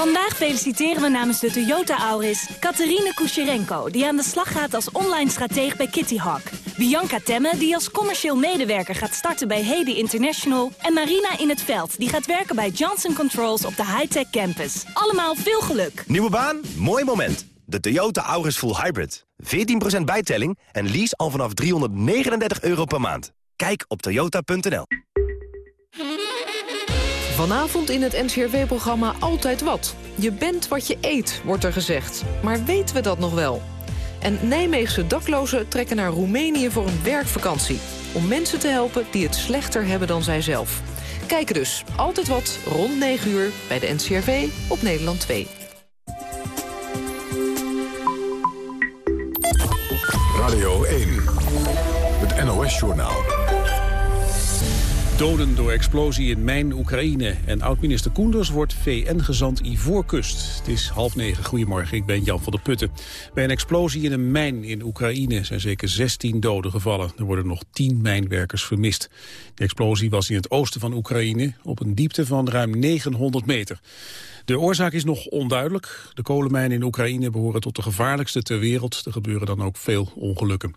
Vandaag feliciteren we namens de Toyota Auris Katerine Kucherenko... die aan de slag gaat als online strateeg bij Kitty Hawk. Bianca Temme, die als commercieel medewerker gaat starten bij Hedy International... en Marina in het veld, die gaat werken bij Johnson Controls op de high-tech campus. Allemaal veel geluk. Nieuwe baan? Mooi moment. De Toyota Auris Full Hybrid. 14% bijtelling en lease al vanaf 339 euro per maand. Kijk op toyota.nl. Vanavond in het NCRV-programma Altijd Wat. Je bent wat je eet, wordt er gezegd. Maar weten we dat nog wel? En Nijmeegse daklozen trekken naar Roemenië voor een werkvakantie. Om mensen te helpen die het slechter hebben dan zijzelf. Kijken dus. Altijd Wat, rond 9 uur, bij de NCRV op Nederland 2. Radio 1, het NOS-journaal. Doden door explosie in mijn Oekraïne. En oud-minister Koenders wordt VN-gezant Ivoorkust. Het is half negen. Goedemorgen, ik ben Jan van der Putten. Bij een explosie in een mijn in Oekraïne zijn zeker 16 doden gevallen. Er worden nog 10 mijnwerkers vermist. De explosie was in het oosten van Oekraïne op een diepte van ruim 900 meter. De oorzaak is nog onduidelijk. De kolenmijnen in Oekraïne behoren tot de gevaarlijkste ter wereld. Er gebeuren dan ook veel ongelukken.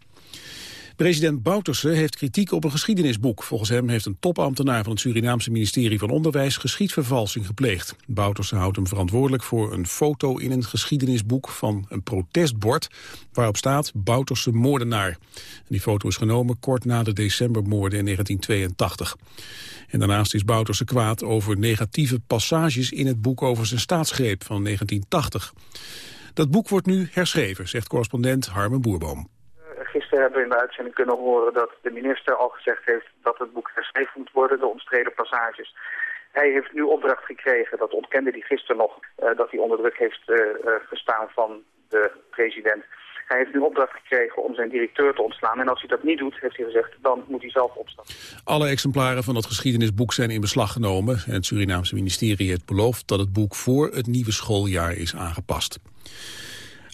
President Bouterse heeft kritiek op een geschiedenisboek. Volgens hem heeft een topambtenaar van het Surinaamse ministerie van Onderwijs geschiedvervalsing gepleegd. Bouterse houdt hem verantwoordelijk voor een foto in een geschiedenisboek van een protestbord waarop staat Bouterse moordenaar. die foto is genomen kort na de decembermoorden in 1982. En daarnaast is Bouterse kwaad over negatieve passages in het boek over zijn staatsgreep van 1980. Dat boek wordt nu herschreven, zegt correspondent Harmen Boerboom. Gisteren hebben we in de uitzending kunnen horen dat de minister al gezegd heeft dat het boek herschreven moet worden, de omstreden passages. Hij heeft nu opdracht gekregen, dat ontkende hij gisteren nog, uh, dat hij onder druk heeft uh, gestaan van de president. Hij heeft nu opdracht gekregen om zijn directeur te ontslaan. En als hij dat niet doet, heeft hij gezegd, dan moet hij zelf opstappen. Alle exemplaren van dat geschiedenisboek zijn in beslag genomen. En het Surinaamse ministerie heeft beloofd dat het boek voor het nieuwe schooljaar is aangepast.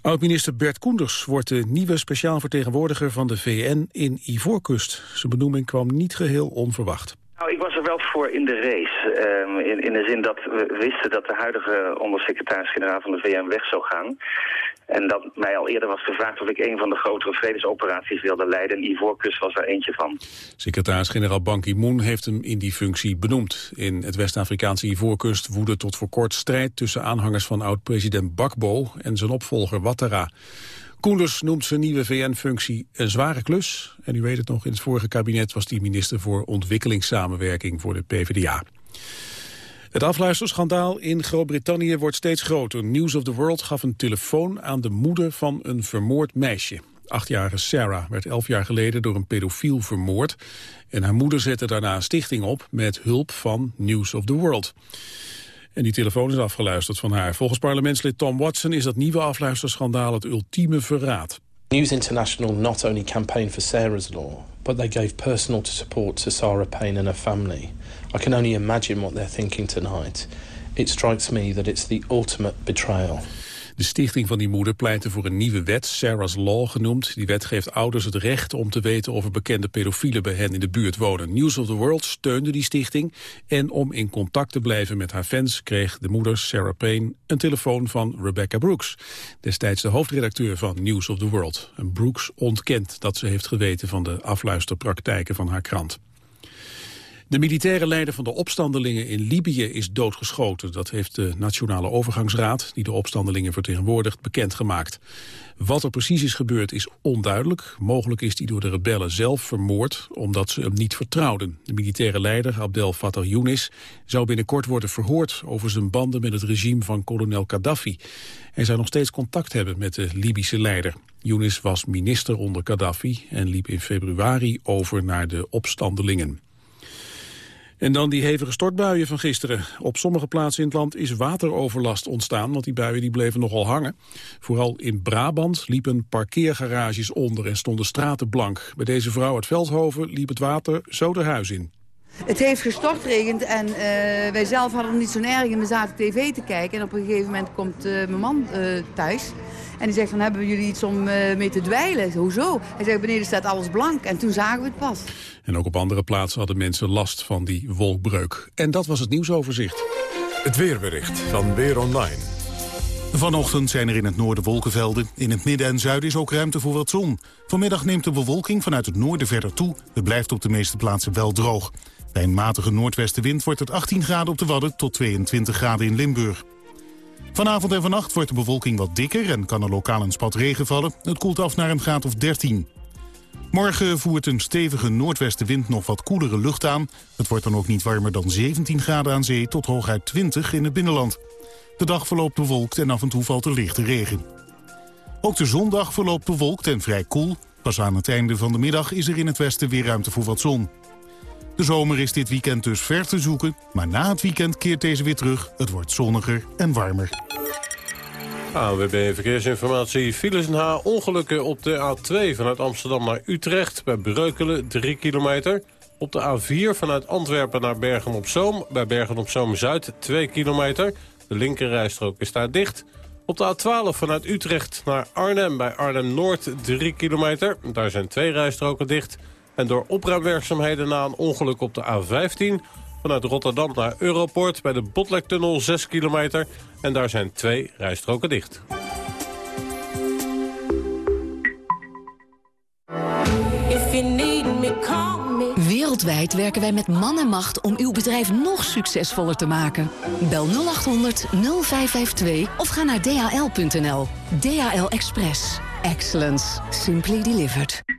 Oud-minister Bert Koenders wordt de nieuwe speciaal vertegenwoordiger van de VN in Ivoorkust. Zijn benoeming kwam niet geheel onverwacht. Nou, ik was er wel voor in de race. Ehm, in, in de zin dat we wisten dat de huidige ondersecretaris-generaal van de VN weg zou gaan. En dat mij al eerder was gevraagd of ik een van de grotere vredesoperaties wilde leiden. En Ivoorkust was er eentje van. Secretaris-generaal Ban Ki-moon heeft hem in die functie benoemd. In het West-Afrikaanse Ivoorkust woedde tot voor kort strijd... tussen aanhangers van oud-president Bakbo en zijn opvolger Ouattara. Koenders noemt zijn nieuwe VN-functie een zware klus. En u weet het nog, in het vorige kabinet was hij minister voor ontwikkelingssamenwerking voor de PvdA. Het afluisterschandaal in Groot-Brittannië wordt steeds groter. News of the World gaf een telefoon aan de moeder van een vermoord meisje. Achtjarige Sarah werd elf jaar geleden door een pedofiel vermoord. En haar moeder zette daarna een stichting op met hulp van News of the World. En die telefoon is afgeluisterd van haar. Volgens parlementslid Tom Watson is dat nieuwe afluisterschandaal het ultieme verraad. News International not only campaigned for Sarah's law, but they gave personal support to Sarah Payne and her family. I can only imagine what they're thinking tonight. It strikes me that it's the ultimate betrayal. De stichting van die moeder pleitte voor een nieuwe wet, Sarah's Law genoemd. Die wet geeft ouders het recht om te weten of er bekende pedofielen bij hen in de buurt wonen. News of the World steunde die stichting. En om in contact te blijven met haar fans kreeg de moeder Sarah Payne een telefoon van Rebecca Brooks. Destijds de hoofdredacteur van News of the World. En Brooks ontkent dat ze heeft geweten van de afluisterpraktijken van haar krant. De militaire leider van de opstandelingen in Libië is doodgeschoten. Dat heeft de Nationale Overgangsraad, die de opstandelingen vertegenwoordigt, bekendgemaakt. Wat er precies is gebeurd is onduidelijk. Mogelijk is hij door de rebellen zelf vermoord, omdat ze hem niet vertrouwden. De militaire leider, Abdel Fattah Younis, zou binnenkort worden verhoord over zijn banden met het regime van kolonel Gaddafi. Hij zou nog steeds contact hebben met de Libische leider. Younis was minister onder Gaddafi en liep in februari over naar de opstandelingen. En dan die hevige stortbuien van gisteren. Op sommige plaatsen in het land is wateroverlast ontstaan, want die buien die bleven nogal hangen. Vooral in Brabant liepen parkeergarages onder en stonden straten blank. Bij deze vrouw uit Veldhoven liep het water zo de huis in. Het heeft gestortregend en uh, wij zelf hadden het niet zo erg en we zaten tv te kijken. En op een gegeven moment komt uh, mijn man uh, thuis en die zegt van hebben jullie iets om mee te dweilen? Hoezo? Hij zegt beneden staat alles blank en toen zagen we het pas. En ook op andere plaatsen hadden mensen last van die wolkbreuk. En dat was het nieuwsoverzicht. Het weerbericht van Weer Online. Vanochtend zijn er in het noorden wolkenvelden. In het midden en zuiden is ook ruimte voor wat zon. Vanmiddag neemt de bewolking vanuit het noorden verder toe. Het blijft op de meeste plaatsen wel droog. Bij een matige noordwestenwind wordt het 18 graden op de Wadden tot 22 graden in Limburg. Vanavond en vannacht wordt de bewolking wat dikker en kan er lokaal een spat regen vallen. Het koelt af naar een graad of 13. Morgen voert een stevige noordwestenwind nog wat koelere lucht aan. Het wordt dan ook niet warmer dan 17 graden aan zee tot hooguit 20 in het binnenland. De dag verloopt bewolkt en af en toe valt er lichte regen. Ook de zondag verloopt bewolkt en vrij koel. Pas aan het einde van de middag is er in het westen weer ruimte voor wat zon. De zomer is dit weekend dus ver te zoeken, maar na het weekend keert deze weer terug. Het wordt zonniger en warmer. ANWB Verkeersinformatie. Files na ongelukken op de A2 vanuit Amsterdam naar Utrecht... bij Breukelen 3 kilometer. Op de A4 vanuit Antwerpen naar Bergen-op-Zoom... bij Bergen-op-Zoom-Zuid 2 kilometer. De linkerrijstrook is daar dicht. Op de A12 vanuit Utrecht naar Arnhem bij Arnhem-Noord 3 kilometer. Daar zijn twee rijstroken dicht... En door opruimwerkzaamheden na een ongeluk op de A15... vanuit Rotterdam naar Europort bij de Botlektunnel 6 kilometer. En daar zijn twee rijstroken dicht. Wereldwijd werken wij met man en macht om uw bedrijf nog succesvoller te maken. Bel 0800 0552 of ga naar dhl.nl. DHL Express. Excellence. Simply delivered.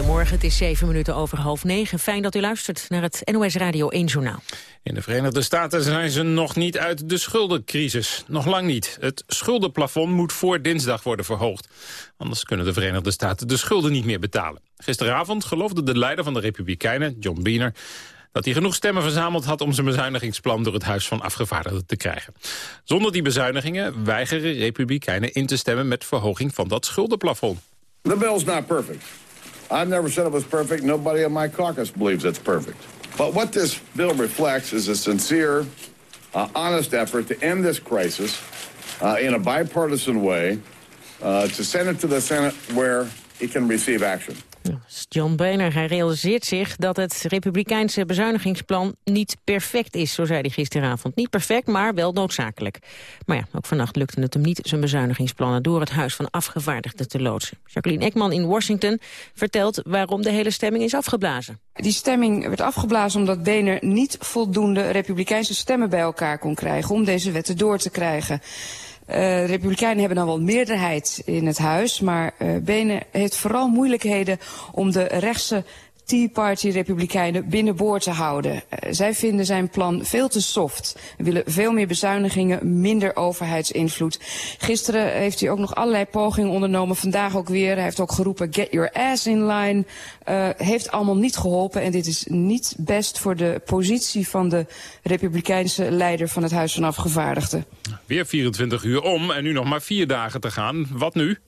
Goedemorgen, het is zeven minuten over half negen. Fijn dat u luistert naar het NOS Radio 1 Journaal. In de Verenigde Staten zijn ze nog niet uit de schuldencrisis. Nog lang niet. Het schuldenplafond moet voor dinsdag worden verhoogd. Anders kunnen de Verenigde Staten de schulden niet meer betalen. Gisteravond geloofde de leider van de Republikeinen, John Boehner dat hij genoeg stemmen verzameld had om zijn bezuinigingsplan door het Huis van Afgevaardigden te krijgen. Zonder die bezuinigingen weigeren republikeinen in te stemmen met verhoging van dat schuldenplafond. The bill's not perfect. I've never said it was perfect. Nobody in my caucus believes it's perfect. But what this bill reflects is a sincere, uh, honest effort to end this crisis uh, in a bipartisan way, uh, to send it to the Senate where it can receive action. John Boehner realiseert zich dat het republikeinse bezuinigingsplan niet perfect is, zo zei hij gisteravond. Niet perfect, maar wel noodzakelijk. Maar ja, ook vannacht lukte het hem niet zijn bezuinigingsplannen door het Huis van Afgevaardigden te loodsen. Jacqueline Ekman in Washington vertelt waarom de hele stemming is afgeblazen. Die stemming werd afgeblazen omdat Boehner niet voldoende republikeinse stemmen bij elkaar kon krijgen om deze wetten door te krijgen. Uh, de Republikeinen hebben dan wel meerderheid in het huis, maar uh, Benen heeft vooral moeilijkheden om de rechtse Tea Party-republikeinen binnenboord te houden. Uh, zij vinden zijn plan veel te soft. willen veel meer bezuinigingen, minder overheidsinvloed. Gisteren heeft hij ook nog allerlei pogingen ondernomen. Vandaag ook weer. Hij heeft ook geroepen, get your ass in line. Uh, heeft allemaal niet geholpen. En dit is niet best voor de positie van de republikeinse leider van het Huis van Afgevaardigden. Weer 24 uur om en nu nog maar vier dagen te gaan. Wat nu?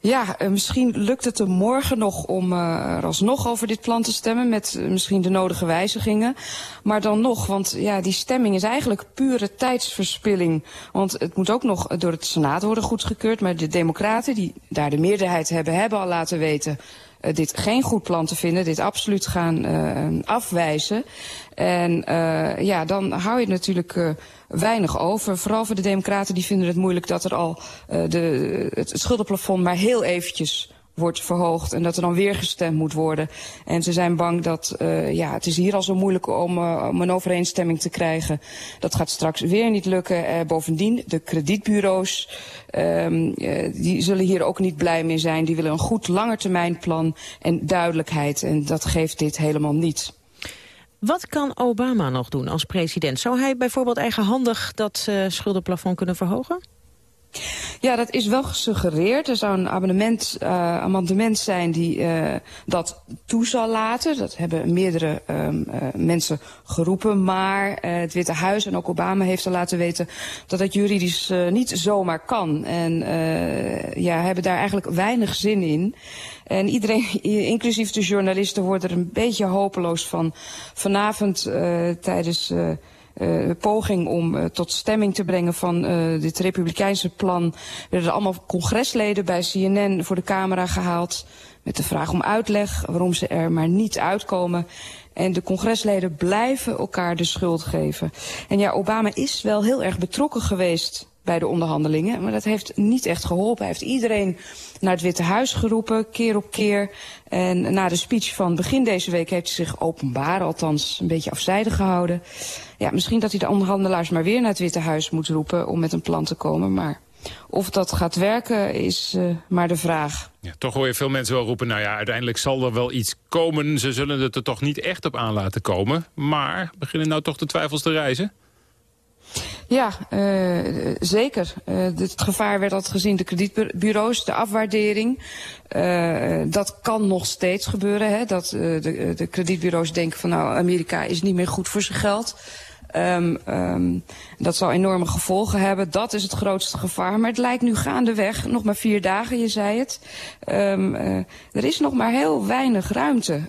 Ja, uh, misschien lukt het er morgen nog om uh, er alsnog over dit plan te stemmen... met uh, misschien de nodige wijzigingen. Maar dan nog, want ja, die stemming is eigenlijk pure tijdsverspilling. Want het moet ook nog door het Senaat worden goedgekeurd. Maar de democraten, die daar de meerderheid hebben, hebben al laten weten... Uh, dit geen goed plan te vinden, dit absoluut gaan uh, afwijzen. En uh, ja, dan hou je natuurlijk weinig over. Vooral voor de democraten, die vinden het moeilijk dat er al de, het schuldenplafond maar heel eventjes wordt verhoogd en dat er dan weer gestemd moet worden. En ze zijn bang dat, uh, ja, het is hier al zo moeilijk om, uh, om een overeenstemming te krijgen. Dat gaat straks weer niet lukken. Uh, bovendien, de kredietbureaus, um, die zullen hier ook niet blij mee zijn. Die willen een goed langetermijnplan en duidelijkheid. En dat geeft dit helemaal niet. Wat kan Obama nog doen als president? Zou hij bijvoorbeeld eigenhandig dat schuldenplafond kunnen verhogen? Ja, dat is wel gesuggereerd. Er zou een abonnement, uh, amendement zijn die uh, dat toe zal laten. Dat hebben meerdere um, uh, mensen geroepen. Maar het Witte Huis en ook Obama heeft al laten weten dat het juridisch niet zomaar kan. En ja, hebben daar eigenlijk weinig zin in. En iedereen, inclusief de journalisten, wordt er een beetje hopeloos van. Vanavond tijdens poging om uh, tot stemming te brengen van uh, dit republikeinse plan... werden er allemaal congresleden bij CNN voor de camera gehaald... met de vraag om uitleg waarom ze er maar niet uitkomen. En de congresleden blijven elkaar de schuld geven. En ja, Obama is wel heel erg betrokken geweest bij de onderhandelingen. Maar dat heeft niet echt geholpen. Hij heeft iedereen naar het Witte Huis geroepen, keer op keer. En na de speech van begin deze week heeft hij zich openbaar, althans een beetje afzijdig gehouden. Ja, misschien dat hij de onderhandelaars maar weer naar het Witte Huis moet roepen om met een plan te komen. Maar of dat gaat werken is uh, maar de vraag. Ja, toch hoor je veel mensen wel roepen, nou ja, uiteindelijk zal er wel iets komen. Ze zullen het er toch niet echt op aan laten komen. Maar beginnen nou toch de twijfels te reizen? Ja, uh, zeker. Uh, het gevaar werd altijd gezien de kredietbureaus, de afwaardering. Uh, dat kan nog steeds gebeuren. Hè? Dat de, de kredietbureaus denken van nou, Amerika is niet meer goed voor zijn geld. Um, um, dat zal enorme gevolgen hebben. Dat is het grootste gevaar. Maar het lijkt nu gaandeweg, nog maar vier dagen, je zei het. Um, er is nog maar heel weinig ruimte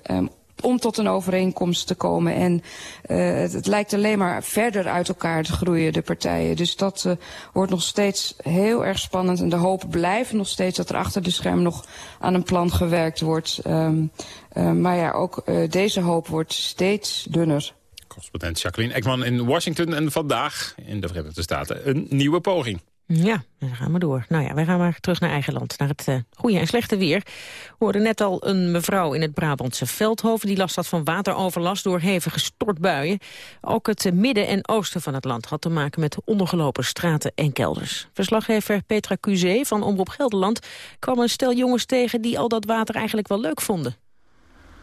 om tot een overeenkomst te komen. En uh, het, het, lijkt alleen maar verder uit elkaar te groeien, de partijen. Dus dat uh, wordt nog steeds heel erg spannend. En de hoop blijft nog steeds dat er achter de scherm nog aan een plan gewerkt wordt. Um, uh, maar ja, ook deze hoop wordt steeds dunner. Correspondent Jacqueline Ekman in Washington en vandaag in de Verenigde Staten een nieuwe poging. Ja, dan gaan we door. Nou ja, wij gaan maar terug naar eigen land, naar het uh, goede en slechte weer. We hoorden net al een mevrouw in het Brabantse Veldhoven... die last had van wateroverlast door hevige stortbuien. Ook het midden en oosten van het land had te maken met ondergelopen straten en kelders. Verslaggever Petra Cuzé van Omroep Gelderland kwam een stel jongens tegen... die al dat water eigenlijk wel leuk vonden.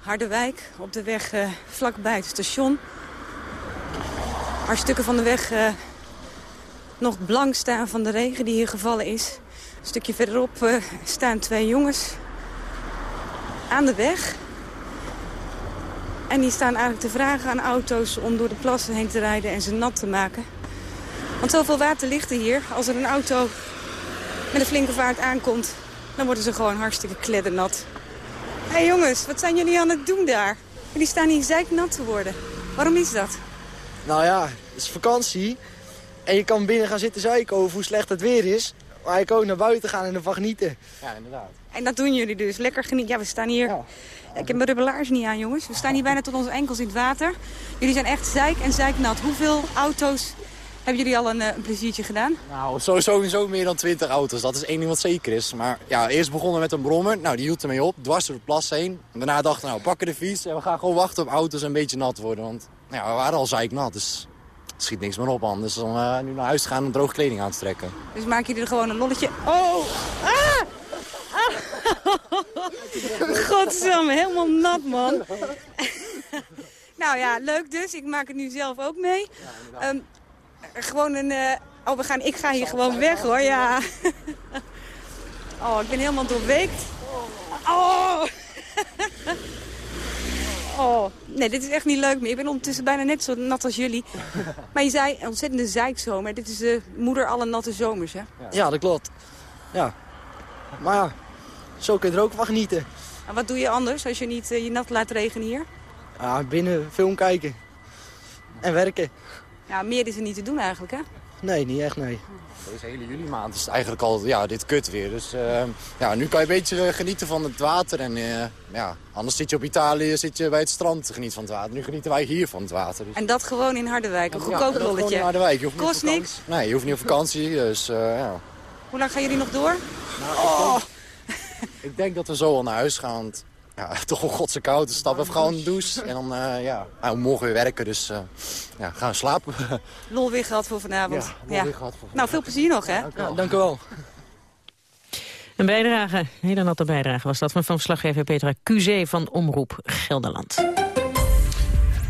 Harderwijk, op de weg uh, vlakbij het station. Paar stukken van de weg... Uh, nog blank staan van de regen die hier gevallen is. Een stukje verderop uh, staan twee jongens aan de weg. En die staan eigenlijk te vragen aan auto's om door de plassen heen te rijden en ze nat te maken. Want zoveel water ligt er hier. Als er een auto met een flinke vaart aankomt, dan worden ze gewoon hartstikke kleddernat. Hé hey jongens, wat zijn jullie aan het doen daar? Jullie staan hier zeiknat te worden. Waarom is dat? Nou ja, het is vakantie. En je kan binnen gaan zitten zeiken over hoe slecht het weer is. Maar je kan ook naar buiten gaan en ervan genieten. Ja, inderdaad. En dat doen jullie dus. Lekker genieten. Ja, we staan hier... Ja. Ik heb mijn rubbelaars niet aan, jongens. We staan hier bijna tot onze enkels in het water. Jullie zijn echt zeik en zeiknat. Hoeveel auto's hebben jullie al een, eh, een pleziertje gedaan? Nou, sowieso meer dan 20 auto's. Dat is één ding wat zeker is. Maar ja, eerst begonnen met een brommer. Nou, die hield ermee op. Dwars door de plas heen. En daarna dachten we, nou, pakken de fiets. En we gaan gewoon wachten op auto's een beetje nat worden. Want ja, we waren al zeiknat. Dus schiet niks meer op anders dan uh, nu naar huis te gaan en droog kleding aan te trekken. Dus maak je er gewoon een lolletje... Oh! Ah! ah. Godsamme, helemaal nat, man. nou ja, leuk dus. Ik maak het nu zelf ook mee. Ja, um, gewoon een... Uh... Oh, we gaan... ik ga hier gewoon weg, hoor. Ja. oh, ik ben helemaal doorweekt. Oh! Oh, nee, dit is echt niet leuk meer. Ik ben ondertussen bijna net zo nat als jullie. maar je zei ontzettende zeikzomer. Dit is de moeder alle natte zomers, hè? Ja, dat klopt. Ja. Maar ja, zo kun je er ook van genieten. En wat doe je anders als je niet uh, je nat laat regenen hier? Ja, binnen film kijken. En werken. Ja, meer is er niet te doen eigenlijk, hè? Nee, niet echt, nee. Deze hele juli maand is het eigenlijk al ja, dit kut weer. Dus uh, ja, nu kan je een beetje genieten van het water. En uh, ja, anders zit je op Italië zit je bij het strand te genieten van het water. Nu genieten wij hier van het water. Dus... En dat gewoon in Harderwijk, een goedkoop ja, lolletje? in Harderwijk. Je hoeft Kost niks? Nee, je hoeft niet op vakantie. Dus, uh, ja. Hoe lang gaan jullie nog door? Nou, oh. ik, denk, ik, denk, dat we zo al naar huis gaan. Want ja, toch wel godse koud. Dus stap even gewoon een douche. En dan, uh, ja, nou, morgen weer werken. Dus uh, ja, gaan we slapen. Lol weer gehad voor vanavond. Ja, lol ja. weer gehad voor vanavond. Nou, veel plezier nog, hè? Ja, dank u wel. Een bijdrage, een hele natte bijdrage was dat van verslaggever Petra Cuzé van Omroep Gelderland.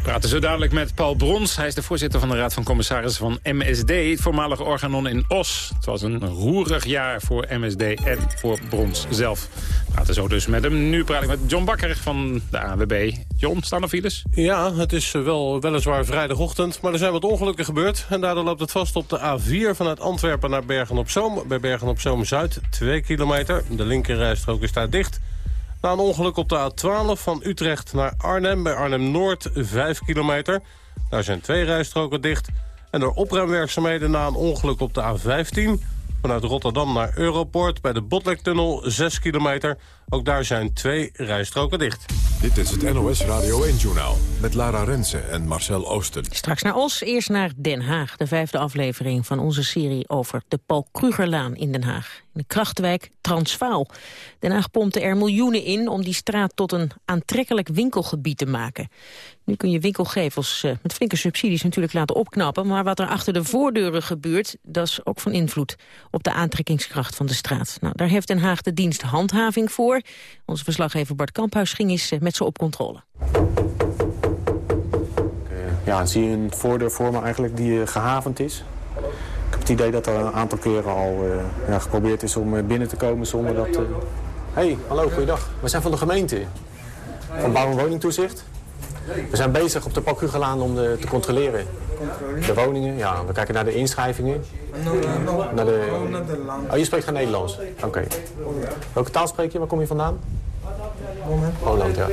Praten zo dadelijk met Paul Brons. Hij is de voorzitter van de Raad van Commissarissen van MSD, het voormalige organon in Os. Het was een roerig jaar voor MSD en voor Brons zelf. We praten zo dus met hem. Nu praat ik met John Bakker van de AWB. John, staan er files? Ja, het is wel weliswaar vrijdagochtend, maar er zijn wat ongelukken gebeurd. En daardoor loopt het vast op de A4 vanuit Antwerpen naar Bergen-op-Zoom. Bij Bergen-op-Zoom-Zuid, 2 kilometer. De linkerrijstrook is daar dicht. Na een ongeluk op de A12 van Utrecht naar Arnhem. Bij Arnhem-Noord 5 kilometer. Daar zijn twee rijstroken dicht. En door opruimwerkzaamheden na een ongeluk op de A15... vanuit Rotterdam naar Europort bij de Botlektunnel 6 kilometer. Ook daar zijn twee rijstroken dicht. Dit is het NOS Radio 1-journaal met Lara Rensen en Marcel Oosten. Straks naar Os, eerst naar Den Haag. De vijfde aflevering van onze serie over de Paul Krugerlaan in Den Haag. In de krachtwijk Transvaal. Den Haag pompte er miljoenen in om die straat tot een aantrekkelijk winkelgebied te maken. Nu kun je winkelgevels uh, met flinke subsidies natuurlijk laten opknappen... maar wat er achter de voordeuren gebeurt, dat is ook van invloed... op de aantrekkingskracht van de straat. Nou, daar heeft Den Haag de dienst handhaving voor. Onze verslaggever Bart Kamphuis ging eens uh, met ze op controle. Ja, dan zie je een voordeur voor me eigenlijk die uh, gehavend is. Ik heb het idee dat er een aantal keren al ja, geprobeerd is om binnen te komen zonder dat... Hé, hey, hallo, goeiedag. We zijn van de gemeente. Van Bouw- en Woningtoezicht. We zijn bezig op de Palkugelaan om de, te controleren. De woningen, ja. We kijken naar de inschrijvingen. Naar de... Oh, je spreekt geen Nederlands? Oké. Okay. Welke taal spreek je? Waar kom je vandaan? Holland, ja.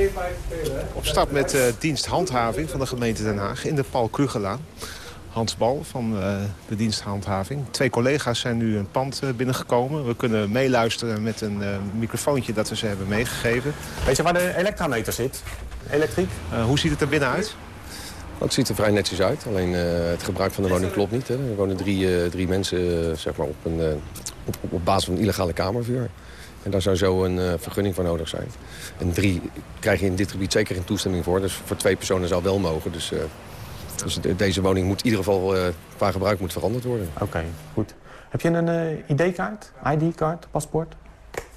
Op stap met uh, dienst handhaving van de gemeente Den Haag in de Paul Krugelaan. Hans Bal van uh, de dienst handhaving. Twee collega's zijn nu een pand uh, binnengekomen. We kunnen meeluisteren met een microfoontje dat we ze hebben meegegeven. Weet je waar de elektrameter zit? Elektriek? hoe ziet het er binnen uit? Het ziet er vrij netjes uit. Alleen het gebruik van de woning klopt niet. Hè. Er wonen drie, drie mensen zeg maar, op, een, op, op basis van een illegale kamervuur. En daar zou zo een uh, vergunning voor nodig zijn. En drie krijg je in dit gebied zeker geen toestemming voor. Dus voor twee personen zou wel mogen. Dus, uh, dus de, deze woning moet in ieder geval uh, qua gebruik moet veranderd worden. Oké, okay, goed. Heb je een ID-kaart, ID-kaart, paspoort?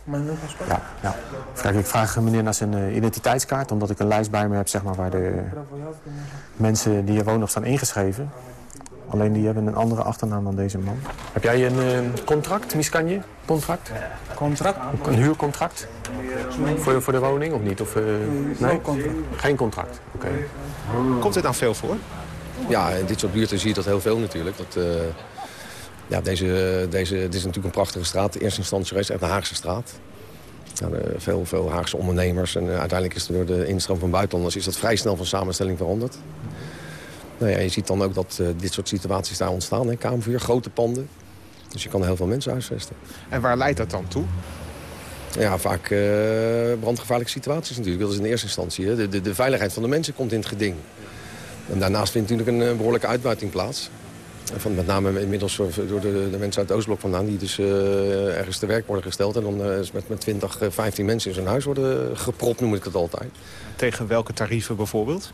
Mijn paspoort? Ja, ja. Kijk, ik vraag meneer naar zijn identiteitskaart... omdat ik een lijst bij me heb zeg maar, waar de mensen die hier wonen op staan ingeschreven. Alleen die hebben een andere achternaam dan deze man. Heb jij een uh, contract, miskanje? Contract? Contract? Een huurcontract? Voor, voor de woning of niet? Of, uh, nee? contract. Geen contract, oké. Okay. Komt dit dan veel voor? Ja, in dit soort buurten zie je dat heel veel natuurlijk. Dat, uh, ja, deze, deze, dit is natuurlijk een prachtige straat. De eerste instantie geweest, echt een Haagse straat. Ja, veel, veel Haagse ondernemers. En uiteindelijk is door de instroom van buitenlanders... is dat vrij snel van samenstelling veranderd. Nou ja, je ziet dan ook dat uh, dit soort situaties daar ontstaan. Hè? Kamervuur, grote panden. Dus je kan heel veel mensen huisvesten. En waar leidt dat dan toe? Ja, vaak uh, brandgevaarlijke situaties natuurlijk. Dat is in de eerste instantie. Hè? De, de, de, veiligheid van de mensen komt in het geding. En daarnaast vindt natuurlijk een, een behoorlijke uitbuiting plaats. Van, met name inmiddels door de, de mensen uit het Oostblok vandaan... die dus uh, ergens te werk worden gesteld... en dan uh, met, met 20, 15 mensen in zo'n huis worden gepropt, noem ik het altijd. Tegen welke tarieven bijvoorbeeld?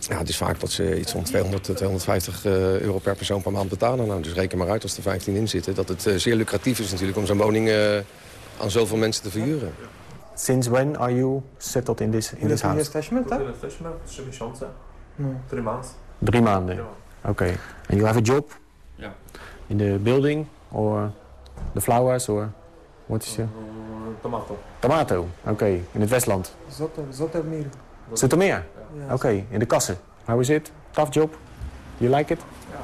Ja, het is vaak dat ze iets van 200, 250 uh, euro per persoon per maand betalen. Nou, dus reken maar uit als er 15 in zitten. Dat het zeer lucratief is natuurlijk om zo'n woning uh, aan zoveel mensen te verhuren. Since when are you settled in this, in this house? Tak? Jesteśmy trzy miesiące. Drie maanden. Drie maanden? Oké. Okay. And you have a job? Ja. In the building or the flowers or what is your... tomato. Tomato, oké. Okay. In het Westland? Zotermeer. Zoetermeer? Oké, okay. in de kassen. How is it? Tough job? You like it? Ja.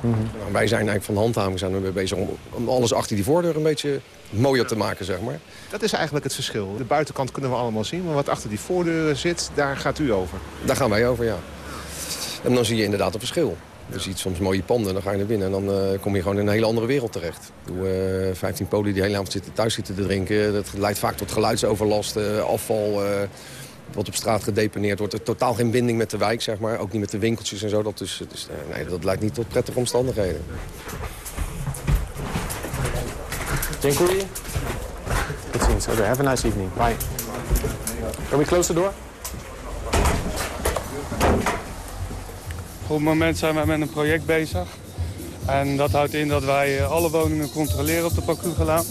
Mm -hmm. nou, wij zijn eigenlijk van de handhaving zijn we bezig om, om, alles achter die voordeur een beetje mooier te maken, zeg maar. Dat is eigenlijk het verschil. De buitenkant kunnen we allemaal zien, maar wat achter die voordeuren zit, daar gaat u over. Daar gaan wij over, ja. En dan zie je inderdaad een verschil. Je ziet soms mooie panden, dan ga je naar binnen en dan uh, kom je gewoon in een hele andere wereld terecht. Doe, uh, 15 polie die hele avond zitten thuis zitten te drinken. Dat leidt vaak tot geluidsoverlast, afval wat op straat gedeponeerd wordt. Er totaal geen binding met de wijk, zeg maar. Ook niet met de winkeltjes en zo. Dat, dus, dus, nee, dat leidt niet tot prettige omstandigheden. Dziękuję. Tot ziens. Have a nice evening. Bye. Can we close the door? Op het moment zijn wij met een project bezig. En dat houdt in dat wij alle woningen controleren op de Pakugelaan.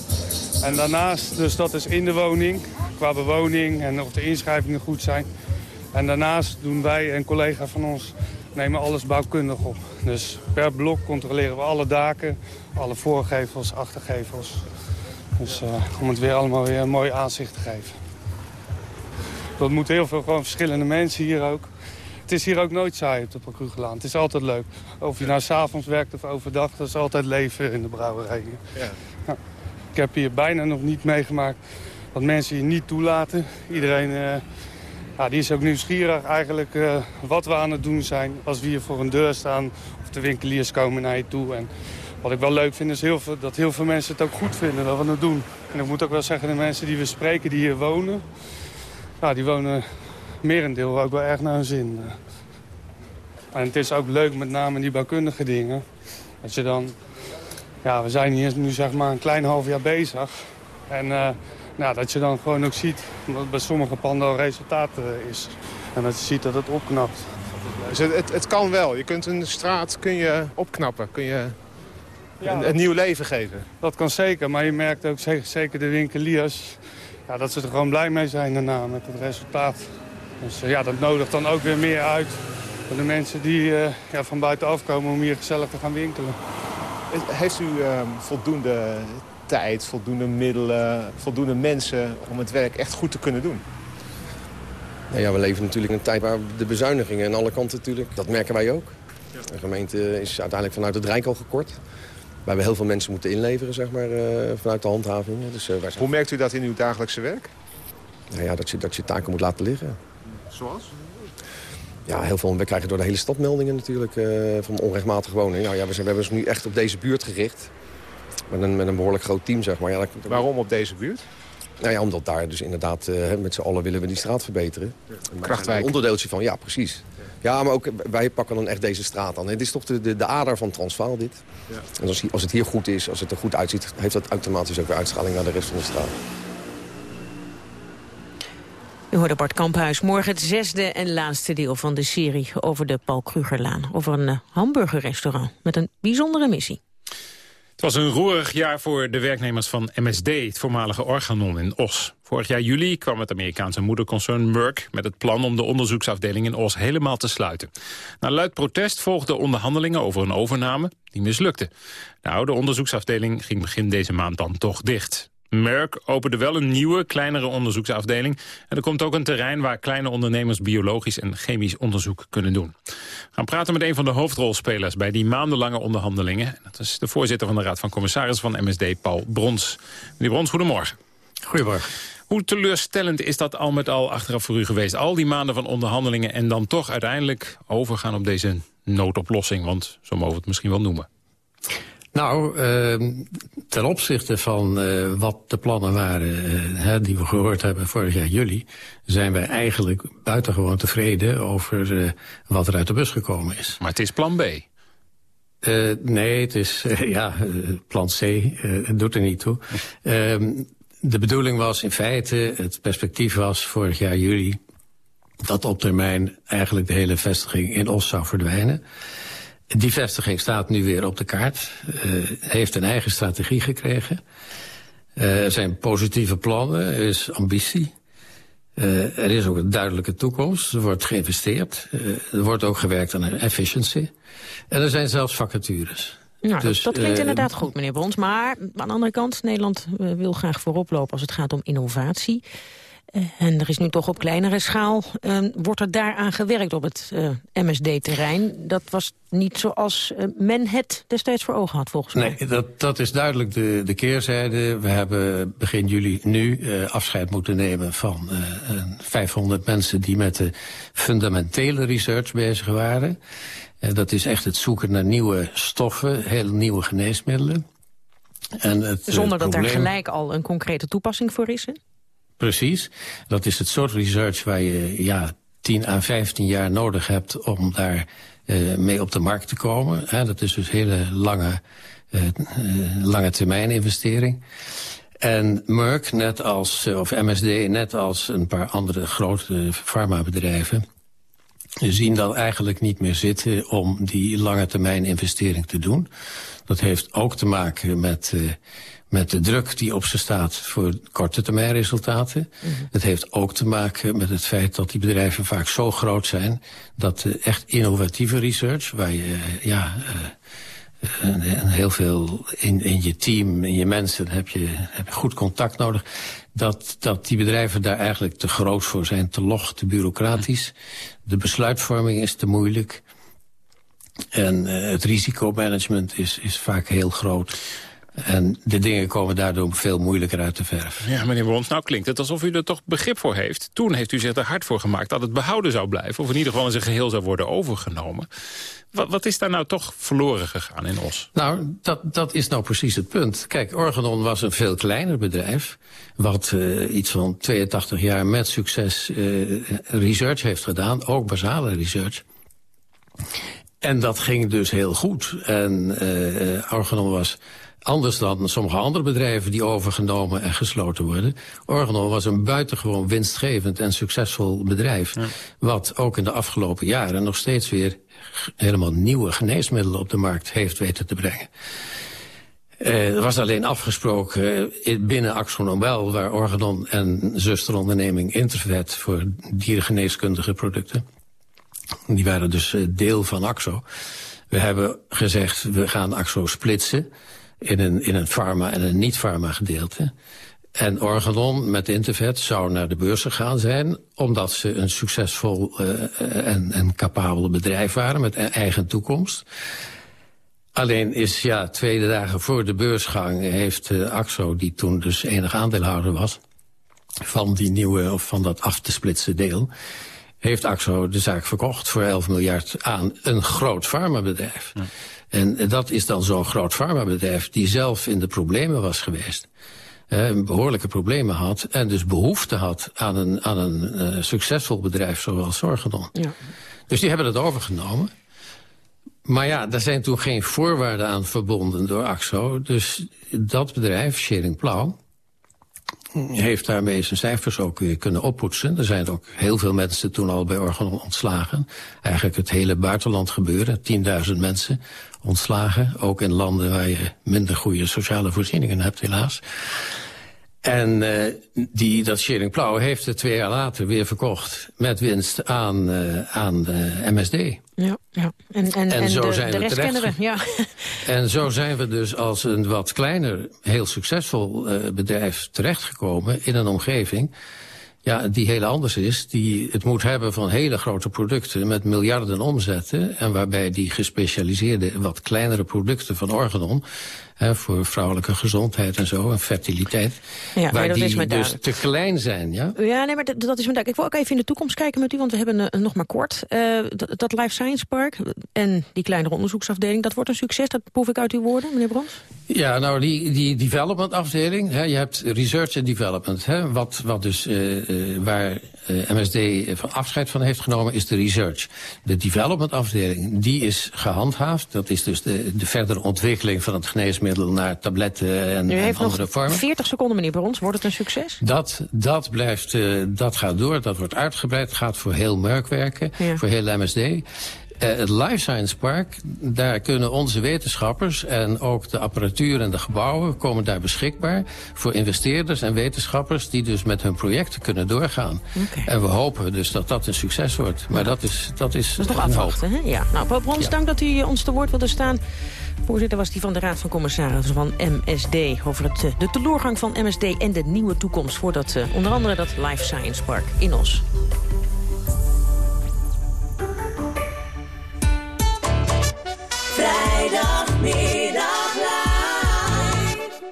En daarnaast, dus dat is in de woning, qua bewoning en of de inschrijvingen goed zijn. En daarnaast doen wij en collega van ons nemen alles bouwkundig op. Dus per blok controleren we alle daken, alle voorgevels, achtergevels. Dus uh, om het weer allemaal weer een mooi aanzicht te geven. Dat moeten heel veel gewoon verschillende mensen hier ook. Het is hier ook nooit saai op de Parcourgelaan. Het is altijd leuk. Of je nou s'avonds werkt of overdag, dat is altijd leven in de brouwerij. Ja. ik heb hier bijna nog niet meegemaakt dat mensen hier niet toelaten. Iedereen uh, ja, die is ook nieuwsgierig eigenlijk uh, wat we aan het doen zijn. Als we hier voor een deur staan of de winkeliers komen naar je toe. En wat ik wel leuk vind is heel veel, dat heel veel mensen het ook goed vinden dat we het doen. En ik moet ook wel zeggen, de mensen die we spreken die hier wonen... Ja, die wonen merendeel ook wel erg naar hun zin. En het is ook leuk, met name die bouwkundige dingen. Dat je dan... Ja, we zijn hier nu zeg maar een klein half jaar bezig. En uh, nou, dat je dan gewoon ook ziet dat bij sommige panden al resultaat uh, is. En dat je ziet dat het opknapt. Dus het, het, het, kan wel. Je kunt een straat kun je opknappen. Kun je ja, een, een, nieuw leven geven. Dat kan zeker. Maar je merkt ook zeker de winkeliers... Ja, dat ze er gewoon blij mee zijn daarna met het resultaat. Dus uh, ja, dat nodigt dan ook weer meer uit voor de mensen die uh, ja, van buitenaf komen om hier gezellig te gaan winkelen. Heeft u uh, voldoende tijd, voldoende middelen, voldoende mensen om het werk echt goed te kunnen doen? Nou ja, we leven natuurlijk in een tijd waar de bezuinigingen aan alle kanten natuurlijk, dat merken wij ook. De gemeente is uiteindelijk vanuit het Rijk al gekort. Waar we heel veel mensen moeten inleveren, zeg maar, uh, vanuit de handhaving. Dus, uh, zijn... Hoe merkt u dat in uw dagelijkse werk? Nou ja, dat je, dat je taken moet laten liggen. Zoals? Ja, heel veel. We krijgen door de hele stad meldingen natuurlijk uh, van onrechtmatige woningen. Nou ja, we, zijn, we hebben ons nu echt op deze buurt gericht. Met een, met een behoorlijk groot team, zeg maar. Ja, dat, Waarom op deze buurt? Nou ja, omdat daar dus inderdaad uh, met z'n allen willen we die straat verbeteren. Ja. Krachtwijk. Een onderdeeltje van, ja, precies. Ja, maar ook wij pakken dan echt deze straat aan. Dit is toch de, de, de ader van Transvaal, dit. Ja. En als, als het hier goed is, als het er goed uitziet... heeft dat automatisch ook weer uitstraling naar de rest van de straat. U hoorde Bart Kamphuis. Morgen het zesde en laatste deel van de serie over de Paul Krugerlaan. Over een uh, hamburgerrestaurant met een bijzondere missie. Het was een roerig jaar voor de werknemers van MSD, het voormalige Organon in Os. Vorig jaar juli kwam het Amerikaanse moederconcern Merck met het plan om de onderzoeksafdeling in Os helemaal te sluiten. Na luid protest volgden onderhandelingen over een overname die mislukte. Nou, de onderzoeksafdeling ging begin deze maand dan toch dicht. Merck opende wel een nieuwe, kleinere onderzoeksafdeling. En er komt ook een terrein waar kleine ondernemers biologisch en chemisch onderzoek kunnen doen. We gaan praten met een van de hoofdrolspelers bij die maandenlange onderhandelingen. Dat is de voorzitter van de Raad van Commissarissen van MSD, Paul Brons. Meneer Brons, goedemorgen. Goedemorgen. Hoe teleurstellend is dat al met al achteraf voor u geweest? Al die maanden van onderhandelingen en dan toch uiteindelijk overgaan op deze noodoplossing. Want zo mogen we het misschien wel noemen. Nou, uh, ten opzichte van uh, wat de plannen waren hè, die we gehoord hebben vorig jaar juli... zijn wij eigenlijk buitengewoon tevreden over uh, wat er uit de bus gekomen is. Maar het is plan B. nee, het is ja, plan C. het doet er niet toe. Ehm, de bedoeling was in feite, het perspectief was vorig jaar juli... dat op termijn eigenlijk de hele vestiging in Os zou verdwijnen... Die vestiging staat nu weer op de kaart. Uh, heeft een eigen strategie gekregen. Uh, er zijn positieve plannen, er is ambitie. Uh, er is ook een duidelijke toekomst. Er wordt geïnvesteerd. er wordt ook gewerkt aan efficiency. En er zijn zelfs vacatures. Nou, dus, dat klinkt inderdaad goed, meneer Bons. Maar aan de andere kant, Nederland wil graag voorop lopen als het gaat om innovatie. Eh, en er is nu toch op kleinere schaal, uh, wordt er daaraan gewerkt op het eh, MSD-terrein. Dat was niet zoals men het destijds voor ogen had, volgens mij. Nee, dat, dat is duidelijk de, de keerzijde. We hebben begin juli nu afscheid moeten nemen van 500 mensen... die met de fundamentele research bezig waren. dat is echt het zoeken naar nieuwe stoffen, hele nieuwe geneesmiddelen. En het, Zonder dat probleem... daar gelijk al een concrete toepassing voor is, hè? Precies. Dat is het soort research waar je ja, 10 à 15 jaar nodig hebt om daar uh, mee op de markt te komen. Hè, dat is dus hele lange, uh, lange termijn investering. En Merck, net als, of MSD, net als een paar andere grote farmabedrijven... zien dan eigenlijk niet meer zitten om die lange termijn investering te doen. Dat heeft ook te maken met, uh, met de druk die op ze staat voor korte termijn resultaten. Mm -hmm. Het heeft ook te maken met het feit dat die bedrijven vaak zo groot zijn... dat uh, echt innovatieve research, waar je uh, ja, en, heel veel in, in je team, in je mensen, heb je, heb je goed contact nodig. Dat, dat die bedrijven daar eigenlijk te groot voor zijn, te log, te bureaucratisch. De besluitvorming is te moeilijk. En uh, het risicomanagement is, is vaak heel groot. En de dingen komen daardoor veel moeilijker uit de verf. Ja, meneer Brons, nou klinkt het alsof u er toch begrip voor heeft. Toen heeft u zich er hard voor gemaakt dat het behouden zou blijven... of in ieder geval in zijn geheel zou worden overgenomen. Wat, wat is daar nou toch verloren gegaan in Os? Nou, dat, dat is nou precies het punt. Kijk, Organon was een veel kleiner bedrijf... wat uh, iets van 82 jaar met succes uh, research heeft gedaan. Ook basale research. En dat ging dus heel goed. En uh, Organon was anders dan sommige andere bedrijven die overgenomen en gesloten worden. Organon was een buitengewoon winstgevend en succesvol bedrijf. Ja. Wat ook in de afgelopen jaren nog steeds weer helemaal nieuwe geneesmiddelen op de markt heeft weten te brengen. Uh, er was alleen afgesproken uh, binnen Axo Nobel... waar Organon en zusteronderneming Intervet... voor dierengeneeskundige producten. Die waren dus uh, deel van Axo. We hebben gezegd, we gaan Axo splitsen... in een, in een pharma- en een niet-pharma gedeelte. En Organon met Intervet zou naar de beurs gegaan zijn... omdat ze een succesvol uh, en, en capabel bedrijf waren met eigen toekomst. Alleen is, ja, twee dagen voor de beursgang heeft uh, Axo... die toen dus enig aandeelhouder was... van die nieuwe, of van dat af te splitsen deel... heeft Axo de zaak verkocht voor 11 miljard aan een groot farmabedrijf. Ja. En dat is dan zo'n groot farmabedrijf... die zelf in de problemen was geweest behoorlijke problemen had... en dus behoefte had aan een, aan een uh, succesvol bedrijf zoals Zorgedon. Ja. Dus die hebben het overgenomen. Maar ja, daar zijn toen geen voorwaarden aan verbonden door AXO. Dus dat bedrijf, Schering Plau, heeft daarmee zijn cijfers ook weer kunnen oppoetsen. Er zijn ook heel veel mensen toen al bij Organon ontslagen. Eigenlijk het hele buitenland gebeuren. 10.000 mensen ontslagen. Ook in landen waar je minder goede sociale voorzieningen hebt, helaas. En uh, die, dat Schering Plau heeft het twee jaar later weer verkocht... met winst aan, uh, aan de MSD. Ja, ja. En, en, en, zo de, zijn de we rest terecht. kennen we, ja. En zo zijn we dus als een wat kleiner, heel succesvol uh, bedrijf terechtgekomen... in een omgeving ja, die heel anders is. Die het moet hebben van hele grote producten met miljarden omzetten. En waarbij die gespecialiseerde, wat kleinere producten van Organon... Hè, voor vrouwelijke gezondheid en zo, en fertiliteit... Ja, waar dat die dus duidelijk. te klein zijn, ja? Ja, nee, maar dat, dat is me duidelijk. Ik wil ook even in de toekomst kijken met u, want we hebben uh, nog maar kort. Uh, dat, dat Life Science Park en die kleinere onderzoeksafdeling... dat wordt een succes, dat proef ik uit uw woorden, meneer Brons? Ja, nou, die, die development afdeling, hè, je hebt research en development. Hè, wat, wat dus, uh, waar MSD van afscheid van heeft genomen, is de research. De development afdeling, die is gehandhaafd. Dat is dus de, de verdere ontwikkeling van het geneesmiddel naar tabletten en, U en heeft andere vormen. 40 seconden, meneer Brons. Wordt het een succes? Dat, dat blijft, uh, dat gaat door, dat wordt uitgebreid, gaat voor heel Merck werken, Ja. voor heel MSD. Uh, het Life Science Park, daar kunnen onze wetenschappers en ook de apparatuur en de gebouwen komen daar beschikbaar voor investeerders en wetenschappers die dus met hun projecten kunnen doorgaan. En we hopen dus dat dat een succes wordt. Maar dat is, dat is, Dat is hoop. afwachten, hè? Ja. Nou, Brons, Ja. dank dat u eh, ons te woord wilde staan. Voorzitter was die van de Raad van Commissarissen van MSD... over het, eh, de teleurgang van MSD en de nieuwe toekomst... voor dat, eh, onder andere dat Life Science Park in Os.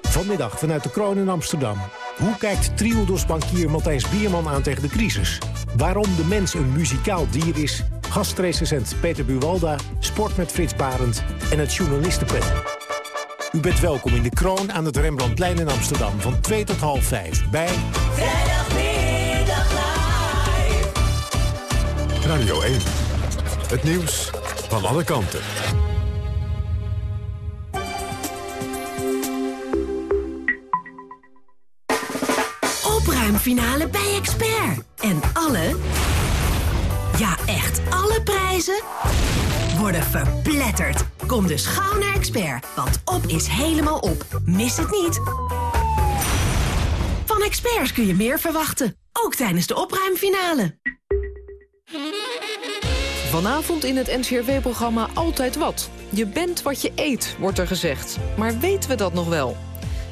Vanmiddag vanuit de Kroon in Amsterdam. Hoe kijkt Triodos-bankier Matthijs Bierman aan tegen de crisis? Waarom de mens een muzikaal dier is? Gastrecensent Peter Buwalda, sport met Frits Barend en het journalistenpanel. U bent welkom in de Kroon aan het Rembrandtplein in Amsterdam van 2 tot half 5 bij Vrijdagmiddag live. Radio 1. Het nieuws van alle kanten. Opruimfinale bij Expert. En alle Ja, echt alle prijzen worden verpletterd. Kom dus gauw naar Expert, want op is helemaal op. Mis het niet. Van Experts kun je meer verwachten, ook tijdens de opruimfinale. Vanavond in het NCRW-programma Altijd Wat. Je bent wat je eet, wordt er gezegd. Maar weten we dat nog wel?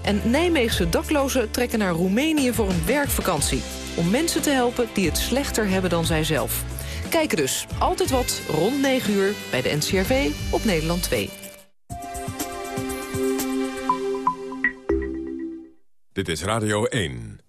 En Nijmeegse daklozen trekken naar Roemenië voor een werkvakantie. Om mensen te helpen die het slechter hebben dan zijzelf. Kijken dus. Altijd wat, rond 9 uur, bij de NCRV op Nederland 2. Dit is Radio 1.